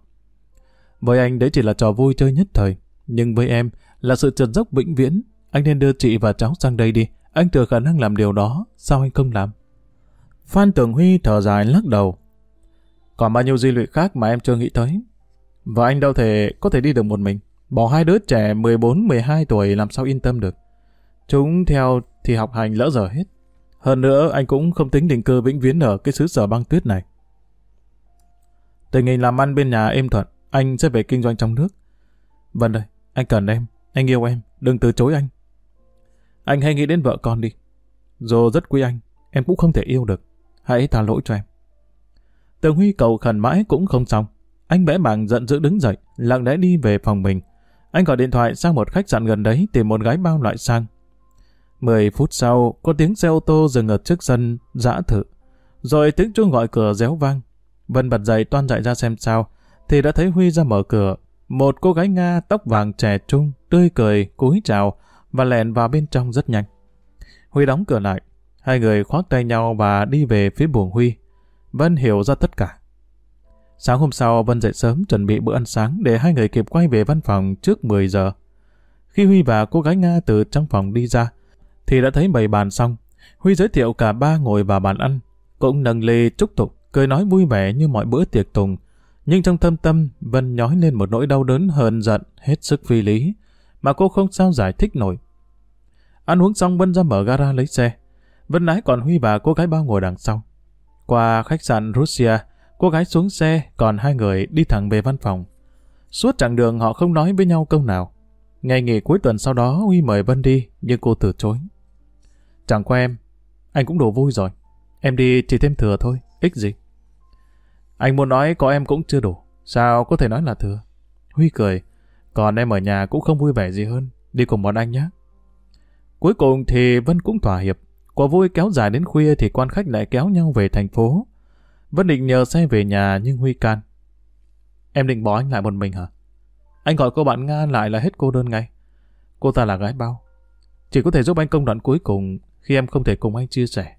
Speaker 1: Với anh đấy chỉ là trò vui chơi nhất thời, nhưng với em là sự trượt dốc vĩnh viễn. Anh nên đưa chị và cháu sang đây đi, anh thừa khả năng làm điều đó, sao anh không làm? Phan Tường Huy thở dài lắc đầu. Còn bao nhiêu di lụy khác mà em chưa nghĩ tới. Và anh đâu thể có thể đi được một mình. Bỏ hai đứa trẻ 14-12 tuổi làm sao yên tâm được. Chúng theo thì học hành lỡ dở hết. Hơn nữa anh cũng không tính định cư vĩnh viễn ở cái xứ sở băng tuyết này. Tình hình làm ăn bên nhà êm thuận, anh sẽ về kinh doanh trong nước. Vâng đây, anh cần em, anh yêu em, đừng từ chối anh. Anh hãy nghĩ đến vợ con đi. Dù rất quý anh, em cũng không thể yêu được. Hãy tha lỗi cho em. Tường Huy cầu khẩn mãi cũng không xong. Anh bẽ bàng giận dữ đứng dậy, lặng lẽ đi về phòng mình. Anh gọi điện thoại sang một khách sạn gần đấy tìm một gái bao loại sang. Mười phút sau, có tiếng xe ô tô dừng ở trước sân, dã thử. Rồi tiếng chuông gọi cửa réo vang. Vân bật dậy toan dậy ra xem sao, thì đã thấy Huy ra mở cửa. Một cô gái Nga tóc vàng trẻ trung, tươi cười, cúi chào và lèn vào bên trong rất nhanh. Huy đóng cửa lại, hai người khoác tay nhau và đi về phía buồng Huy. Vân hiểu ra tất cả. Sáng hôm sau, Vân dậy sớm chuẩn bị bữa ăn sáng để hai người kịp quay về văn phòng trước 10 giờ. Khi Huy và cô gái Nga từ trong phòng đi ra, thì đã thấy bày bàn xong. Huy giới thiệu cả ba ngồi vào bàn ăn, cũng nâng lê chúc tục, cười nói vui vẻ như mọi bữa tiệc tùng. Nhưng trong thâm tâm, Vân nhói lên một nỗi đau đớn hờn giận, hết sức phi lý, mà cô không sao giải thích nổi. Ăn uống xong Vân ra mở gara lấy xe. Vân lái còn Huy và cô gái bao ngồi đằng sau. Qua khách sạn Russia, cô gái xuống xe, còn hai người đi thẳng về văn phòng. Suốt chặng đường họ không nói với nhau câu nào. Ngày nghỉ cuối tuần sau đó Huy mời Vân đi, nhưng cô từ chối. Chẳng qua em, anh cũng đủ vui rồi. Em đi chỉ thêm thừa thôi, ích gì. Anh muốn nói có em cũng chưa đủ, sao có thể nói là thừa. Huy cười, còn em ở nhà cũng không vui vẻ gì hơn, đi cùng bọn anh nhé. Cuối cùng thì Vân cũng thỏa hiệp, quả vui kéo dài đến khuya thì quan khách lại kéo nhau về thành phố. Vân định nhờ xe về nhà nhưng Huy can. Em định bỏ anh lại một mình hả? Anh gọi cô bạn Nga lại là hết cô đơn ngay. Cô ta là gái bao. Chỉ có thể giúp anh công đoạn cuối cùng khi em không thể cùng anh chia sẻ.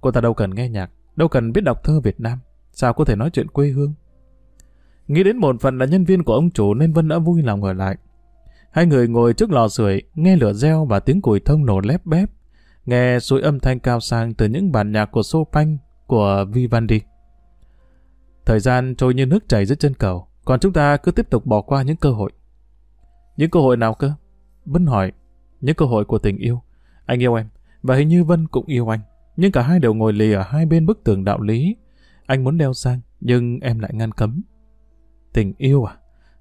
Speaker 1: Cô ta đâu cần nghe nhạc, đâu cần biết đọc thơ Việt Nam. Sao có thể nói chuyện quê hương? Nghĩ đến một phần là nhân viên của ông chủ nên Vân đã vui lòng ở lại. Hai người ngồi trước lò sưởi, nghe lửa reo và tiếng củi thông nổ lép bép. Nghe suối âm thanh cao sang từ những bản nhạc của Chopin, của Vivaldi. Thời gian trôi như nước chảy dưới chân cầu, còn chúng ta cứ tiếp tục bỏ qua những cơ hội. Những cơ hội nào cơ? Vân hỏi. Những cơ hội của tình yêu. Anh yêu em, và hình như Vân cũng yêu anh. Nhưng cả hai đều ngồi lì ở hai bên bức tường đạo lý. Anh muốn đeo sang, nhưng em lại ngăn cấm. Tình yêu à?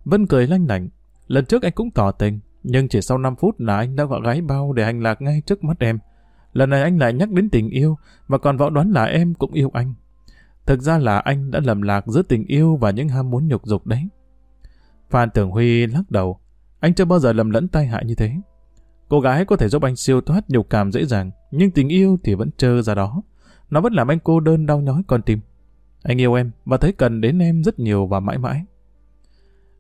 Speaker 1: Vân cười lanh lảnh. Lần trước anh cũng tỏ tình, nhưng chỉ sau 5 phút là anh đã gọi gái bao để hành lạc ngay trước mắt em. Lần này anh lại nhắc đến tình yêu, và còn võ đoán là em cũng yêu anh. Thực ra là anh đã lầm lạc giữa tình yêu và những ham muốn nhục dục đấy. Phan Tưởng Huy lắc đầu. Anh chưa bao giờ lầm lẫn tai hại như thế. Cô gái có thể giúp anh siêu thoát nhục cảm dễ dàng, nhưng tình yêu thì vẫn trơ ra đó. Nó vẫn làm anh cô đơn đau nhói con tim. Anh yêu em và thấy cần đến em rất nhiều và mãi mãi.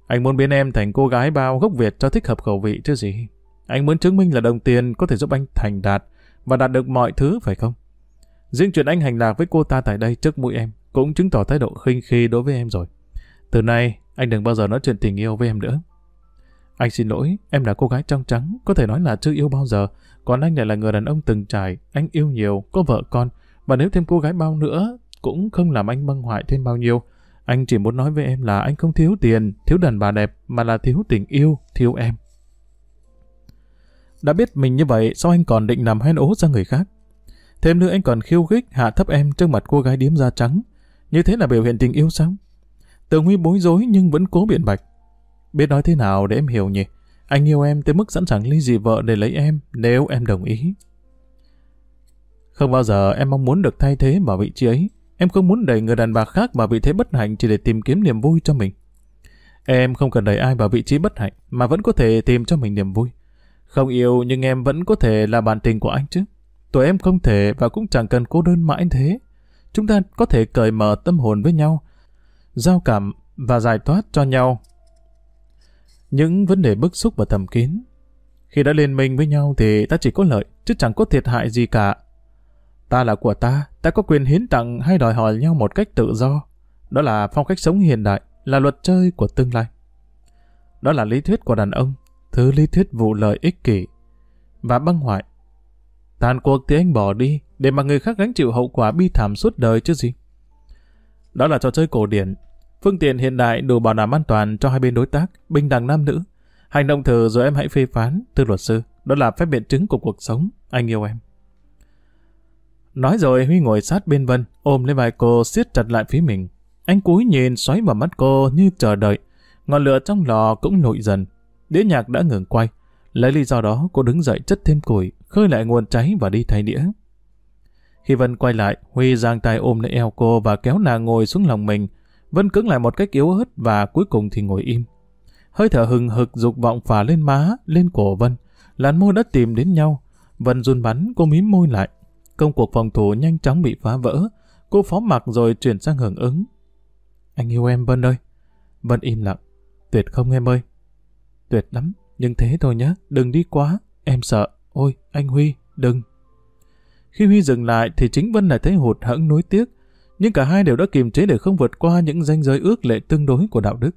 Speaker 1: Anh muốn biến em thành cô gái bao gốc Việt cho thích hợp khẩu vị chứ gì. Anh muốn chứng minh là đồng tiền có thể giúp anh thành đạt và đạt được mọi thứ phải không? Riêng chuyện anh hành lạc với cô ta tại đây trước mũi em cũng chứng tỏ thái độ khinh khi đối với em rồi. Từ nay, anh đừng bao giờ nói chuyện tình yêu với em nữa. Anh xin lỗi, em là cô gái trong trắng, có thể nói là chưa yêu bao giờ, còn anh lại là người đàn ông từng trải, anh yêu nhiều, có vợ con, và nếu thêm cô gái bao nữa, cũng không làm anh băng hoại thêm bao nhiêu. Anh chỉ muốn nói với em là anh không thiếu tiền, thiếu đàn bà đẹp, mà là thiếu tình yêu, thiếu em. Đã biết mình như vậy, sao anh còn định làm hen ố ra người khác? Thêm nữa anh còn khiêu khích hạ thấp em trước mặt cô gái điếm da trắng. Như thế là biểu hiện tình yêu sao? Tường Huy bối rối nhưng vẫn cố biện bạch. Biết nói thế nào để em hiểu nhỉ? Anh yêu em tới mức sẵn sàng ly dị vợ để lấy em nếu em đồng ý. Không bao giờ em mong muốn được thay thế vào vị trí ấy. Em không muốn đẩy người đàn bà khác vào vị thế bất hạnh chỉ để tìm kiếm niềm vui cho mình. Em không cần đẩy ai vào vị trí bất hạnh mà vẫn có thể tìm cho mình niềm vui. Không yêu nhưng em vẫn có thể là bạn tình của anh chứ. Tụi em không thể và cũng chẳng cần cô đơn mãi thế. Chúng ta có thể cởi mở tâm hồn với nhau, giao cảm và giải thoát cho nhau. Những vấn đề bức xúc và thầm kín. Khi đã liên minh với nhau thì ta chỉ có lợi, chứ chẳng có thiệt hại gì cả. Ta là của ta, ta có quyền hiến tặng hay đòi hỏi nhau một cách tự do. Đó là phong cách sống hiện đại, là luật chơi của tương lai. Đó là lý thuyết của đàn ông, thứ lý thuyết vụ lợi ích kỷ và băng hoại. Tàn cuộc thì anh bỏ đi, để mà người khác gánh chịu hậu quả bi thảm suốt đời chứ gì. Đó là trò chơi cổ điển, phương tiện hiện đại đủ bảo đảm an toàn cho hai bên đối tác, bình đẳng nam nữ. Hành động thử rồi em hãy phê phán, thưa luật sư, đó là phép biện chứng của cuộc sống, anh yêu em. Nói rồi Huy ngồi sát bên Vân, ôm lấy vai cô siết chặt lại phía mình. Anh cúi nhìn xoáy vào mắt cô như chờ đợi. Ngọn lửa trong lò cũng nổi dần. Đĩa nhạc đã ngừng quay. Lấy lý do đó cô đứng dậy chất thêm củi, khơi lại nguồn cháy và đi thay đĩa. Khi Vân quay lại, Huy giang tay ôm lấy eo cô và kéo nàng ngồi xuống lòng mình. Vân cứng lại một cách yếu ớt và cuối cùng thì ngồi im. Hơi thở hừng hực dục vọng phả lên má, lên cổ Vân. Làn môi đã tìm đến nhau. Vân run bắn, cô mím môi lại. Công cuộc phòng thủ nhanh chóng bị phá vỡ. Cô phó mặc rồi chuyển sang hưởng ứng. Anh yêu em Vân ơi. Vân im lặng. Tuyệt không em ơi. Tuyệt lắm, nhưng thế thôi nhé, đừng đi quá. Em sợ. Ôi, anh Huy, đừng. Khi Huy dừng lại thì chính Vân lại thấy hụt hẫng nối tiếc. Nhưng cả hai đều đã kiềm chế để không vượt qua những ranh giới ước lệ tương đối của đạo đức.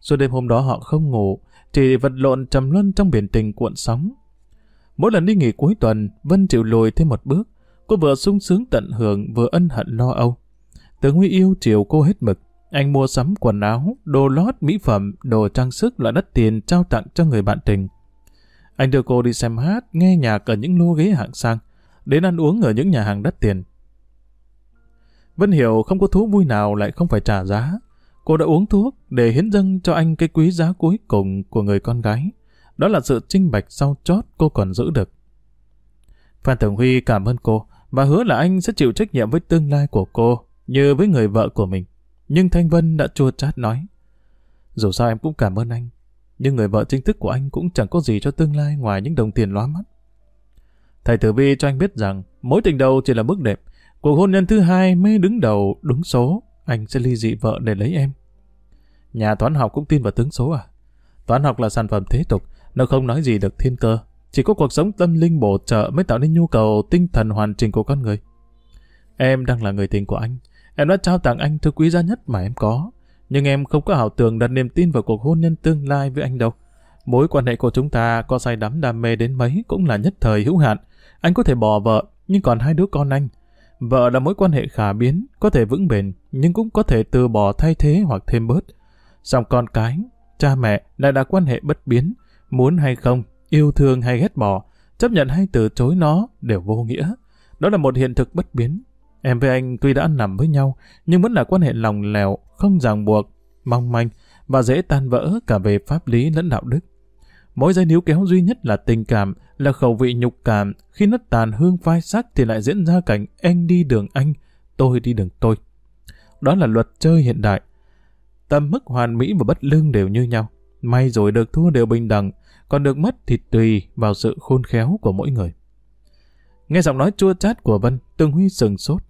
Speaker 1: Suốt đêm hôm đó họ không ngủ, chỉ vật lộn trầm luân trong biển tình cuộn sóng. Mỗi lần đi nghỉ cuối tuần, Vân chịu lùi thêm một bước. Cô vừa sung sướng tận hưởng, vừa ân hận lo âu. Tướng Huy yêu chiều cô hết mực. Anh mua sắm quần áo, đồ lót, mỹ phẩm, đồ trang sức loại đắt tiền trao tặng cho người bạn tình. Anh đưa cô đi xem hát, nghe nhạc ở những lô ghế hạng sang, đến ăn uống ở những nhà hàng đắt tiền. Vân hiểu không có thú vui nào lại không phải trả giá. Cô đã uống thuốc để hiến dâng cho anh cái quý giá cuối cùng của người con gái. Đó là sự trinh bạch sau chót cô còn giữ được. Phan Thường Huy cảm ơn cô và hứa là anh sẽ chịu trách nhiệm với tương lai của cô như với người vợ của mình. Nhưng Thanh Vân đã chua chát nói, Dù sao em cũng cảm ơn anh, Nhưng người vợ chính thức của anh cũng chẳng có gì cho tương lai ngoài những đồng tiền lóa mắt Thầy Tử Vi cho anh biết rằng mối tình đầu chỉ là bước đẹp Cuộc hôn nhân thứ hai mới đứng đầu đúng số, Anh sẽ ly dị vợ để lấy em Nhà toán học cũng tin vào tướng số à Toán học là sản phẩm thế tục nó không nói gì được thiên cơ Chỉ có cuộc sống tâm linh bổ trợ mới tạo nên nhu cầu tinh thần hoàn chỉnh của con người Em đang là người tình của anh Em đã trao tặng anh thứ quý giá nhất mà em có. Nhưng em không có ảo tưởng đặt niềm tin vào cuộc hôn nhân tương lai với anh đâu. Mối quan hệ của chúng ta có say đắm đam mê đến mấy cũng là nhất thời hữu hạn. Anh có thể bỏ vợ, nhưng còn hai đứa con anh. Vợ là mối quan hệ khả biến, có thể vững bền, nhưng cũng có thể từ bỏ thay thế hoặc thêm bớt. song con cái, cha mẹ lại là quan hệ bất biến. Muốn hay không, yêu thương hay ghét bỏ, chấp nhận hay từ chối nó đều vô nghĩa. Đó là một hiện thực bất biến, Em với anh tuy đã nằm với nhau, nhưng vẫn là quan hệ lòng lẻo, không ràng buộc, mong manh và dễ tan vỡ cả về pháp lý lẫn đạo đức. Mỗi dây níu kéo duy nhất là tình cảm, là khẩu vị nhục cảm, khi nó tàn hương phai sắc thì lại diễn ra cảnh anh đi đường anh, tôi đi đường tôi. Đó là luật chơi hiện đại. Tầm mức hoàn mỹ và bất lương đều như nhau. May rồi được thua đều bình đẳng, còn được mất thì tùy vào sự khôn khéo của mỗi người. Nghe giọng nói chua chát của Vân, Tương Huy sừng sốt.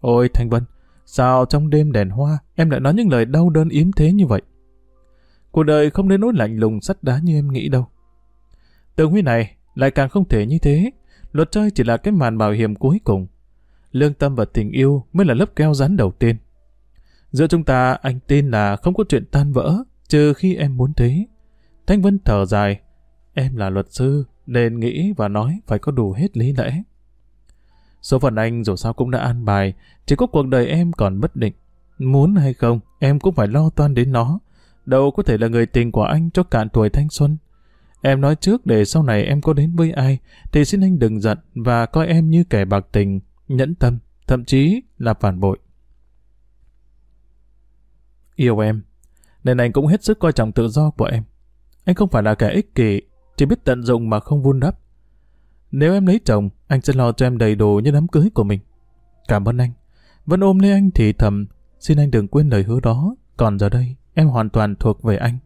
Speaker 1: Ôi Thanh Vân, sao trong đêm đèn hoa em lại nói những lời đau đơn yếm thế như vậy? Cuộc đời không đến nỗi lạnh lùng sắt đá như em nghĩ đâu. Tường Huy này lại càng không thể như thế. Luật chơi chỉ là cái màn bảo hiểm cuối cùng. Lương tâm và tình yêu mới là lớp keo rắn đầu tiên. Giữa chúng ta anh tin là không có chuyện tan vỡ, trừ khi em muốn thế. Thanh Vân thở dài. Em là luật sư, nên nghĩ và nói phải có đủ hết lý lẽ. Số phận anh dù sao cũng đã an bài, chỉ có cuộc đời em còn bất định. Muốn hay không, em cũng phải lo toan đến nó. Đâu có thể là người tình của anh cho cạn tuổi thanh xuân. Em nói trước để sau này em có đến với ai, thì xin anh đừng giận và coi em như kẻ bạc tình, nhẫn tâm, thậm chí là phản bội. Yêu em, nên anh cũng hết sức coi trọng tự do của em. Anh không phải là kẻ ích kỷ, chỉ biết tận dụng mà không vun đắp. Nếu em lấy chồng, anh sẽ lo cho em đầy đủ như đám cưới của mình. Cảm ơn anh. Vẫn ôm lấy anh thì thầm, xin anh đừng quên lời hứa đó. Còn giờ đây, em hoàn toàn thuộc về anh.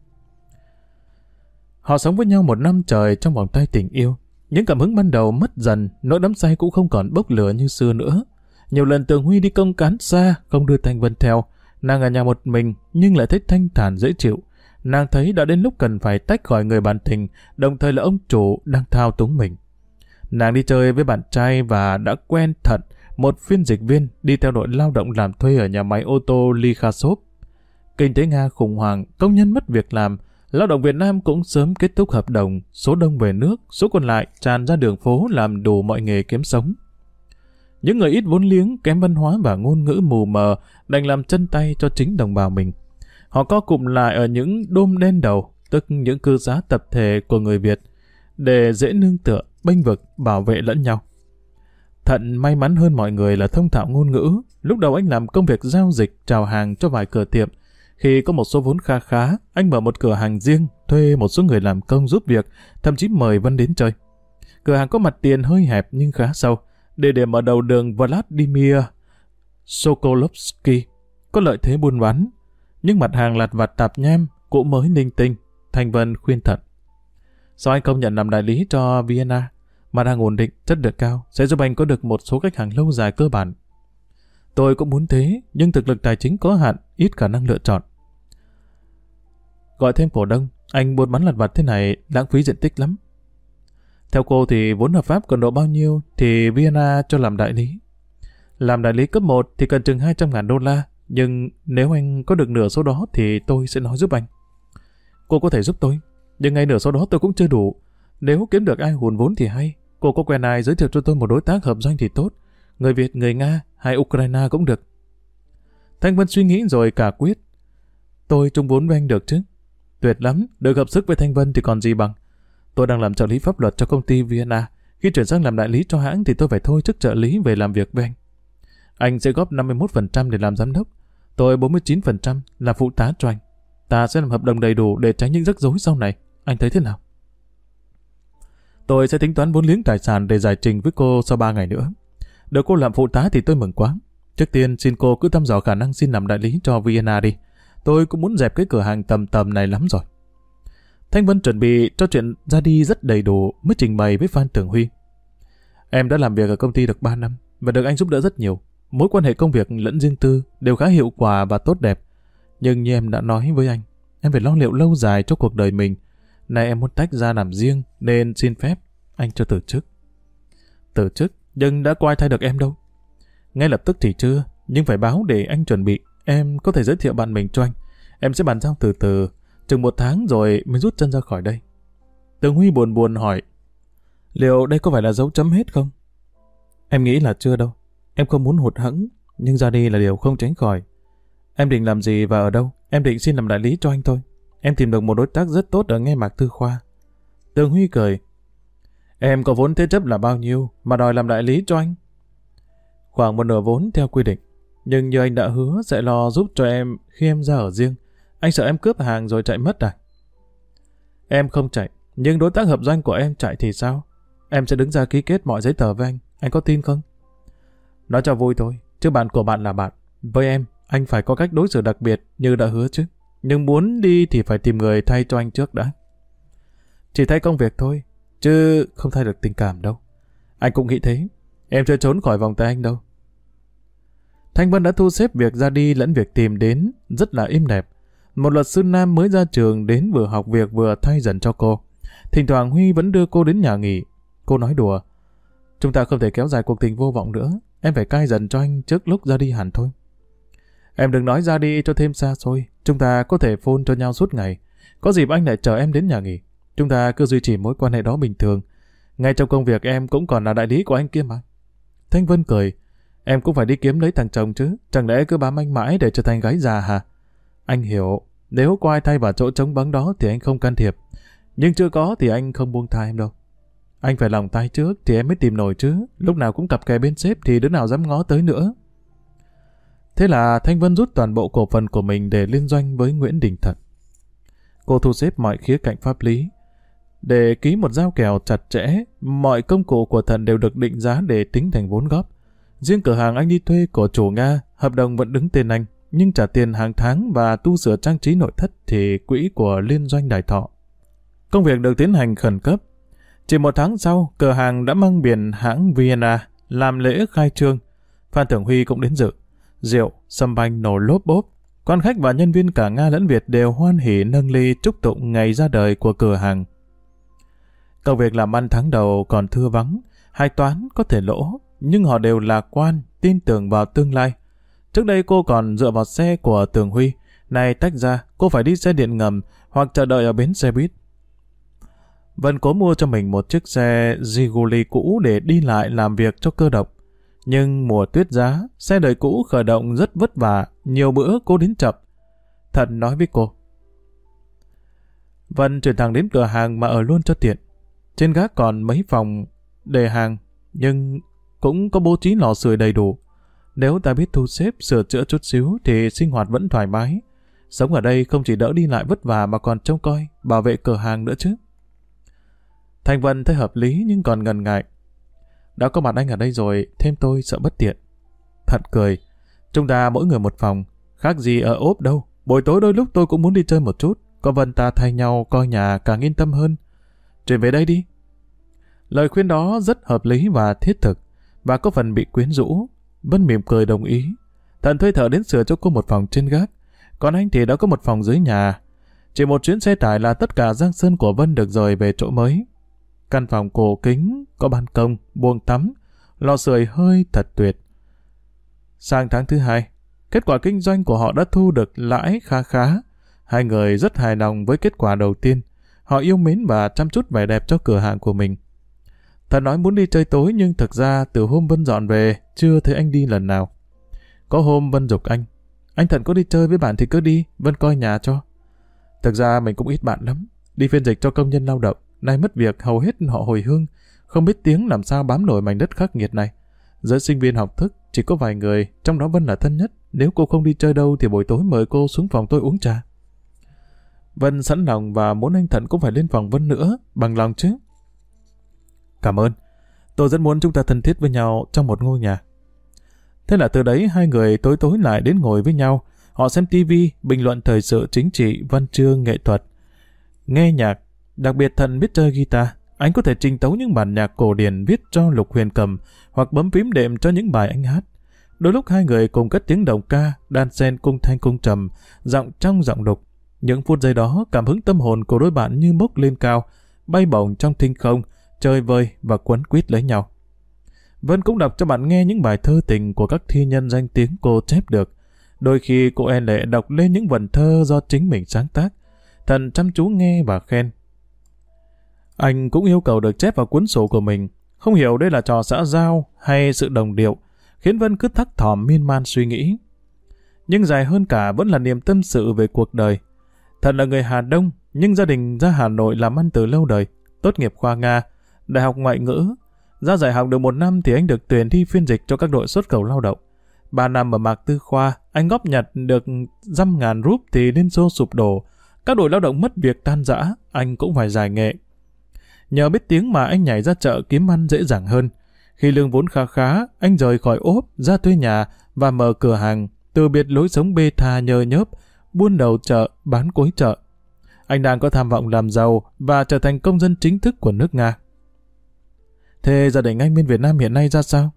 Speaker 1: Họ sống với nhau một năm trời trong vòng tay tình yêu. Những cảm hứng ban đầu mất dần, nỗi đắm say cũng không còn bốc lửa như xưa nữa. Nhiều lần Tường Huy đi công cán xa, không đưa Thanh Vân theo. Nàng ở nhà một mình, nhưng lại thích thanh thản dễ chịu. Nàng thấy đã đến lúc cần phải tách khỏi người bạn tình, đồng thời là ông chủ đang thao túng mình. Nàng đi chơi với bạn trai và đã quen thật một phiên dịch viên đi theo đội lao động làm thuê ở nhà máy ô tô Likhasov. Kinh tế Nga khủng hoảng, công nhân mất việc làm, lao động Việt Nam cũng sớm kết thúc hợp đồng, số đông về nước, số còn lại tràn ra đường phố làm đủ mọi nghề kiếm sống. Những người ít vốn liếng, kém văn hóa và ngôn ngữ mù mờ đành làm chân tay cho chính đồng bào mình. Họ co cụm lại ở những đôm đen đầu, tức những cư giá tập thể của người Việt, để dễ nương tựa, bênh vực, bảo vệ lẫn nhau. Thận may mắn hơn mọi người là thông thạo ngôn ngữ. Lúc đầu anh làm công việc giao dịch, chào hàng cho vài cửa tiệm. Khi có một số vốn kha khá, anh mở một cửa hàng riêng, thuê một số người làm công giúp việc, thậm chí mời Vân đến chơi. Cửa hàng có mặt tiền hơi hẹp nhưng khá sâu. Địa điểm ở đầu đường Vladimir Sokolovsky có lợi thế buôn bán. Nhưng mặt hàng lặt vặt tạp nham, cũ mới linh tinh, Thành Vân khuyên thận. Sao anh không nhận làm đại lý cho Vienna? Mà đang ổn định, chất lượng cao, sẽ giúp anh có được một số khách hàng lâu dài cơ bản. Tôi cũng muốn thế, nhưng thực lực tài chính có hạn, ít khả năng lựa chọn. Gọi thêm cổ đông, anh buôn bán lặt vặt thế này lãng phí diện tích lắm. Theo cô thì vốn hợp pháp cần độ bao nhiêu thì Vienna cho làm đại lý. Làm đại lý cấp 1 thì cần chừng 200 ngàn đô la, nhưng nếu anh có được nửa số đó thì tôi sẽ nói giúp anh. Cô có thể giúp tôi, nhưng ngay nửa số đó tôi cũng chưa đủ. Nếu kiếm được ai hùn vốn thì hay. Cô có quen ai giới thiệu cho tôi một đối tác hợp doanh thì tốt. Người Việt, người Nga hay Ukraine cũng được. Thanh Vân suy nghĩ rồi cả quyết. Tôi chung vốn với anh được chứ. Tuyệt lắm, được hợp sức với Thanh Vân thì còn gì bằng. Tôi đang làm trợ lý pháp luật cho công ty Vienna. Khi chuyển sang làm đại lý cho hãng thì tôi phải thôi chức trợ lý về làm việc với anh. Anh sẽ góp 51% để làm giám đốc. Tôi 49% là phụ tá cho anh. Ta sẽ làm hợp đồng đầy đủ để tránh những rắc rối sau này. Anh thấy thế nào? Tôi sẽ tính toán vốn liếng tài sản để giải trình với cô sau 3 ngày nữa. Được cô làm phụ tá thì tôi mừng quá. Trước tiên, xin cô cứ thăm dò khả năng xin làm đại lý cho Vienna đi. Tôi cũng muốn dẹp cái cửa hàng tầm tầm này lắm rồi. Thanh Vân chuẩn bị cho chuyện ra đi rất đầy đủ mới trình bày với Phan tường Huy. Em đã làm việc ở công ty được 3 năm và được anh giúp đỡ rất nhiều. Mối quan hệ công việc lẫn riêng tư đều khá hiệu quả và tốt đẹp. Nhưng như em đã nói với anh, em phải lo liệu lâu dài cho cuộc đời mình. Nay em muốn tách ra làm riêng nên xin phép anh cho từ chức. Từ chức, nhưng đã có ai thay được em đâu. Ngay lập tức thì chưa, nhưng phải báo để anh chuẩn bị. Em có thể giới thiệu bạn mình cho anh. Em sẽ bàn giao từ từ, chừng một tháng rồi mới rút chân ra khỏi đây. Tường Huy buồn buồn hỏi, liệu đây có phải là dấu chấm hết không? Em nghĩ là chưa đâu. Em không muốn hụt hẫng, nhưng ra đi là điều không tránh khỏi. Em định làm gì và ở đâu? Em định xin làm đại lý cho anh thôi. Em tìm được một đối tác rất tốt ở ngay mạc thư khoa. Tường Huy cười. Em có vốn thế chấp là bao nhiêu mà đòi làm đại lý cho anh? Khoảng một nửa vốn theo quy định. Nhưng như anh đã hứa sẽ lo giúp cho em khi em ra ở riêng. Anh sợ em cướp hàng rồi chạy mất à? Em không chạy, nhưng đối tác hợp doanh của em chạy thì sao? Em sẽ đứng ra ký kết mọi giấy tờ với anh. Anh có tin không? Nói cho vui thôi, chứ bạn của bạn là bạn. Với em, anh phải có cách đối xử đặc biệt như đã hứa chứ. Nhưng muốn đi thì phải tìm người thay cho anh trước đã. Chỉ thay công việc thôi, chứ không thay được tình cảm đâu. Anh cũng nghĩ thế. Em chưa trốn khỏi vòng tay anh đâu. Thanh Vân đã thu xếp việc ra đi lẫn việc tìm đến rất là im đẹp. Một luật sư nam mới ra trường đến vừa học việc vừa thay dần cho cô. Thỉnh thoảng Huy vẫn đưa cô đến nhà nghỉ. Cô nói đùa. Chúng ta không thể kéo dài cuộc tình vô vọng nữa. Em phải cai dần cho anh trước lúc ra đi hẳn thôi. Em đừng nói ra đi cho thêm xa xôi. Chúng ta có thể phone cho nhau suốt ngày. Có dịp anh lại chờ em đến nhà nghỉ. Chúng ta cứ duy trì mối quan hệ đó bình thường. Ngay trong công việc em cũng còn là đại lý của anh kia mà. Thanh Vân cười. Em cũng phải đi kiếm lấy thằng chồng chứ. Chẳng lẽ cứ bám anh mãi để trở thành gái già hả? Anh hiểu. Nếu có ai thay vào chỗ trống bắn đó thì anh không can thiệp. Nhưng chưa có thì anh không buông tha em đâu. Anh phải lòng tay trước thì em mới tìm nổi chứ. Lúc nào cũng cặp kè bên sếp thì đứa nào dám ngó tới nữa. Thế là Thanh Vân rút toàn bộ cổ phần của mình để liên doanh với Nguyễn Đình Thật. Cô thu xếp mọi khía cạnh pháp lý. Để ký một giao kèo chặt chẽ, mọi công cụ của Thần đều được định giá để tính thành vốn góp. Riêng cửa hàng anh đi thuê của chủ Nga, hợp đồng vẫn đứng tên anh, nhưng trả tiền hàng tháng và tu sửa trang trí nội thất thì quỹ của liên doanh đại thọ. Công việc được tiến hành khẩn cấp. Chỉ một tháng sau, cửa hàng đã mang biển hãng Vienna làm lễ khai trương. Phan Tưởng Huy cũng đến dự. Rượu, sâm banh nổ lốp bốp. Quan khách và nhân viên cả Nga lẫn Việt đều hoan hỉ nâng ly chúc tụng ngày ra đời của cửa hàng. Công việc làm ăn tháng đầu còn thưa vắng, hai toán có thể lỗ, nhưng họ đều lạc quan, tin tưởng vào tương lai. Trước đây cô còn dựa vào xe của Tường Huy, nay tách ra, cô phải đi xe điện ngầm hoặc chờ đợi ở bến xe buýt. Vân cố mua cho mình một chiếc xe Ziguli cũ để đi lại làm việc cho cơ động. Nhưng mùa tuyết giá, xe đời cũ khởi động rất vất vả, nhiều bữa cô đến chậm. Thật nói với cô. Vân chuyển thẳng đến cửa hàng mà ở luôn cho tiện. Trên gác còn mấy phòng đề hàng, nhưng cũng có bố trí lò sưởi đầy đủ. Nếu ta biết thu xếp, sửa chữa chút xíu thì sinh hoạt vẫn thoải mái. Sống ở đây không chỉ đỡ đi lại vất vả mà còn trông coi, bảo vệ cửa hàng nữa chứ. Thành Vân thấy hợp lý nhưng còn ngần ngại. Đã có mặt anh ở đây rồi, thêm tôi sợ bất tiện. Thật cười. Chúng ta mỗi người một phòng, khác gì ở ốp đâu. Buổi tối đôi lúc tôi cũng muốn đi chơi một chút. Có Vân ta thay nhau coi nhà càng yên tâm hơn. Chuyển về đây đi. Lời khuyên đó rất hợp lý và thiết thực, và có phần bị quyến rũ. Vân mỉm cười đồng ý. Thần thuê thợ đến sửa cho cô một phòng trên gác, còn anh thì đã có một phòng dưới nhà. Chỉ một chuyến xe tải là tất cả giang sơn của Vân được rời về chỗ mới. Căn phòng cổ kính, có ban công, buồng tắm, lò sưởi hơi thật tuyệt. Sang tháng thứ hai, kết quả kinh doanh của họ đã thu được lãi khá khá. Hai người rất hài lòng với kết quả đầu tiên. Họ yêu mến và chăm chút vẻ đẹp cho cửa hàng của mình. Thật nói muốn đi chơi tối nhưng thực ra từ hôm Vân dọn về chưa thấy anh đi lần nào. Có hôm Vân dục anh. Anh Thận có đi chơi với bạn thì cứ đi, Vân coi nhà cho. Thực ra mình cũng ít bạn lắm. Đi phiên dịch cho công nhân lao động. Nay mất việc hầu hết họ hồi hương. Không biết tiếng làm sao bám nổi mảnh đất khắc nghiệt này. Giữa sinh viên học thức chỉ có vài người, trong đó Vân là thân nhất. Nếu cô không đi chơi đâu thì buổi tối mời cô xuống phòng tôi uống trà. Vân sẵn lòng và muốn anh Thận cũng phải lên phòng Vân nữa, bằng lòng chứ. Cảm ơn. Tôi rất muốn chúng ta thân thiết với nhau trong một ngôi nhà. Thế là từ đấy hai người tối tối lại đến ngồi với nhau. Họ xem tivi, bình luận thời sự chính trị, văn chương, nghệ thuật. Nghe nhạc, đặc biệt thần biết chơi guitar. Anh có thể trình tấu những bản nhạc cổ điển viết cho Lục Huyền cầm hoặc bấm phím đệm cho những bài anh hát. Đôi lúc hai người cùng cất tiếng đồng ca, đan xen cung thanh cung trầm, giọng trong giọng đục. Những phút giây đó, cảm hứng tâm hồn của đôi bạn như bốc lên cao, bay bổng trong thinh không, chơi vơi và quấn quýt lấy nhau. Vân cũng đọc cho bạn nghe những bài thơ tình của các thi nhân danh tiếng cô chép được. Đôi khi cô e lệ đọc lên những vần thơ do chính mình sáng tác. Thần chăm chú nghe và khen. Anh cũng yêu cầu được chép vào cuốn sổ của mình. Không hiểu đây là trò xã giao hay sự đồng điệu, khiến Vân cứ thắc thỏm miên man suy nghĩ. Nhưng dài hơn cả vẫn là niềm tâm sự về cuộc đời. Thật là người Hà Đông, nhưng gia đình ra Hà Nội làm ăn từ lâu đời, tốt nghiệp khoa Nga, đại học ngoại ngữ. Ra giải học được một năm thì anh được tuyển thi phiên dịch cho các đội xuất khẩu lao động. Ba năm ở Mạc Tư Khoa, anh góp nhặt được dăm ngàn rúp thì Liên Xô sụp đổ. Các đội lao động mất việc tan rã, anh cũng phải giải nghệ. Nhờ biết tiếng mà anh nhảy ra chợ kiếm ăn dễ dàng hơn. Khi lương vốn khá khá, anh rời khỏi ốp, ra thuê nhà và mở cửa hàng, từ biệt lối sống bê tha nhờ nhớp, buôn đầu chợ, bán cuối chợ. Anh đang có tham vọng làm giàu và trở thành công dân chính thức của nước Nga. Thế gia đình anh bên Việt Nam hiện nay ra sao?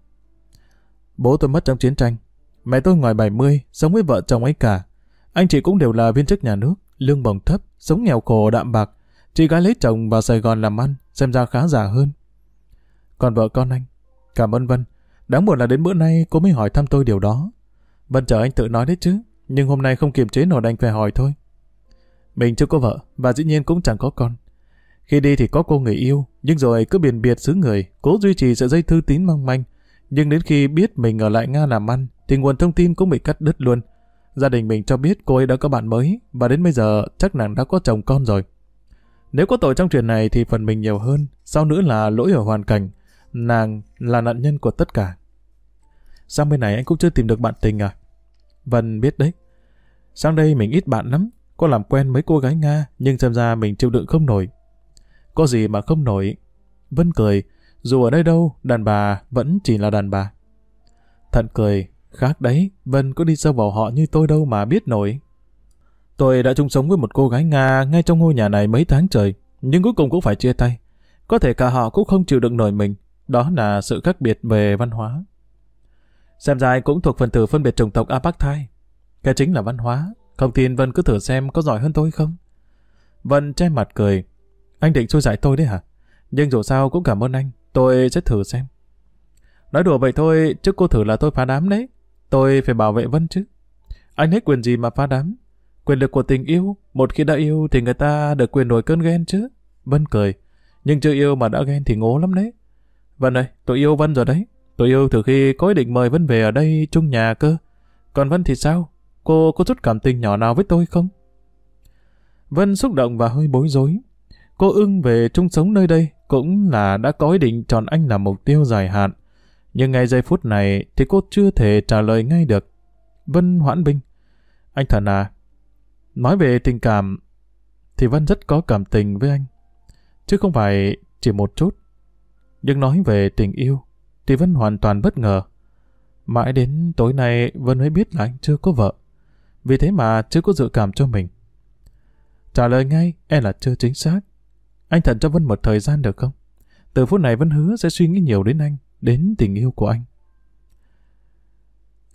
Speaker 1: Bố tôi mất trong chiến tranh. Mẹ tôi ngoài 70, sống với vợ chồng ấy cả. Anh chị cũng đều là viên chức nhà nước, lương bổng thấp, sống nghèo khổ đạm bạc. Chị gái lấy chồng vào Sài Gòn làm ăn, xem ra khá già hơn. Còn vợ con anh? Cảm ơn Vân. Đáng buồn là đến bữa nay cô mới hỏi thăm tôi điều đó. Vân chờ anh tự nói đấy chứ, nhưng hôm nay không kiềm chế nổi đành phải hỏi thôi. Mình chưa có vợ, và dĩ nhiên cũng chẳng có con. Khi đi thì có cô người yêu, nhưng rồi cứ biển biệt xứ người, cố duy trì sợi dây thư tín mong manh. Nhưng đến khi biết mình ở lại Nga làm ăn, thì nguồn thông tin cũng bị cắt đứt luôn. Gia đình mình cho biết cô ấy đã có bạn mới, và đến bây giờ chắc nàng đã có chồng con rồi. Nếu có tội trong chuyện này thì phần mình nhiều hơn, sau nữa là lỗi ở hoàn cảnh. Nàng là nạn nhân của tất cả. Sang bên này anh cũng chưa tìm được bạn tình à? Vân biết đấy. Sang đây mình ít bạn lắm, có làm quen mấy cô gái Nga, nhưng xem ra mình chịu đựng không nổi. Có gì mà không nổi. Vân cười, dù ở đây đâu, đàn bà vẫn chỉ là đàn bà. Thận cười, khác đấy, Vân có đi sâu vào họ như tôi đâu mà biết nổi. Tôi đã chung sống với một cô gái Nga ngay trong ngôi nhà này mấy tháng trời, nhưng cuối cùng cũng phải chia tay. Có thể cả họ cũng không chịu đựng nổi mình, đó là sự khác biệt về văn hóa. Xem ra cũng thuộc phần tử phân biệt chủng tộc apartheid. Cái chính là văn hóa, không tin Vân cứ thử xem có giỏi hơn tôi không? Vân che mặt cười. Anh định xui giải tôi đấy hả? Nhưng dù sao cũng cảm ơn anh, tôi sẽ thử xem. Nói đùa vậy thôi, chứ cô thử là tôi phá đám đấy. Tôi phải bảo vệ Vân chứ. Anh hết quyền gì mà phá đám? Quyền lực của tình yêu, một khi đã yêu thì người ta được quyền nổi cơn ghen chứ. Vân cười. Nhưng chưa yêu mà đã ghen thì ngố lắm đấy. Vân ơi, tôi yêu Vân rồi đấy. Tôi yêu từ khi có ý định mời Vân về ở đây chung nhà cơ. Còn Vân thì sao? Cô có chút cảm tình nhỏ nào với tôi không? Vân xúc động và hơi bối rối. Cô ưng về chung sống nơi đây cũng là đã có ý định chọn anh là mục tiêu dài hạn. Nhưng ngay giây phút này thì cô chưa thể trả lời ngay được. Vân hoãn binh. Anh thần à, nói về tình cảm thì Vân rất có cảm tình với anh. Chứ không phải chỉ một chút. Nhưng nói về tình yêu thì Vân hoàn toàn bất ngờ. Mãi đến tối nay Vân mới biết là anh chưa có vợ. Vì thế mà chưa có dự cảm cho mình. Trả lời ngay e là chưa chính xác. Anh thận cho Vân một thời gian được không? Từ phút này Vân hứa sẽ suy nghĩ nhiều đến anh, đến tình yêu của anh.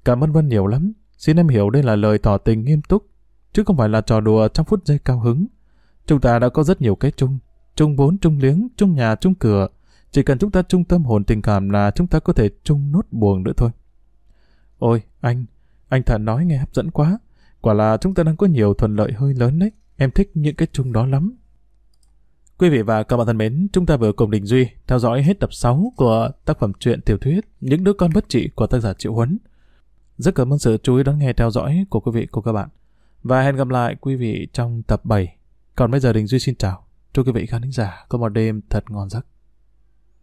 Speaker 1: Cảm ơn Vân nhiều lắm. Xin em hiểu đây là lời tỏ tình nghiêm túc, chứ không phải là trò đùa trong phút giây cao hứng. Chúng ta đã có rất nhiều cái chung. Chung vốn, chung liếng, chung nhà, chung cửa. Chỉ cần chúng ta chung tâm hồn tình cảm là chúng ta có thể chung nốt buồn nữa thôi. Ôi, anh, anh thật nói nghe hấp dẫn quá. Quả là chúng ta đang có nhiều thuận lợi hơi lớn đấy. Em thích những cái chung đó lắm. Quý vị và các bạn thân mến, chúng ta vừa cùng Đình Duy theo dõi hết tập 6 của tác phẩm truyện tiểu thuyết Những đứa con bất trị của tác giả Triệu Huấn. Rất cảm ơn sự chú ý đón nghe theo dõi của quý vị và các bạn. Và hẹn gặp lại quý vị trong tập 7. Còn bây giờ Đình Duy xin chào. Chúc quý vị khán giả có một đêm thật ngon giấc.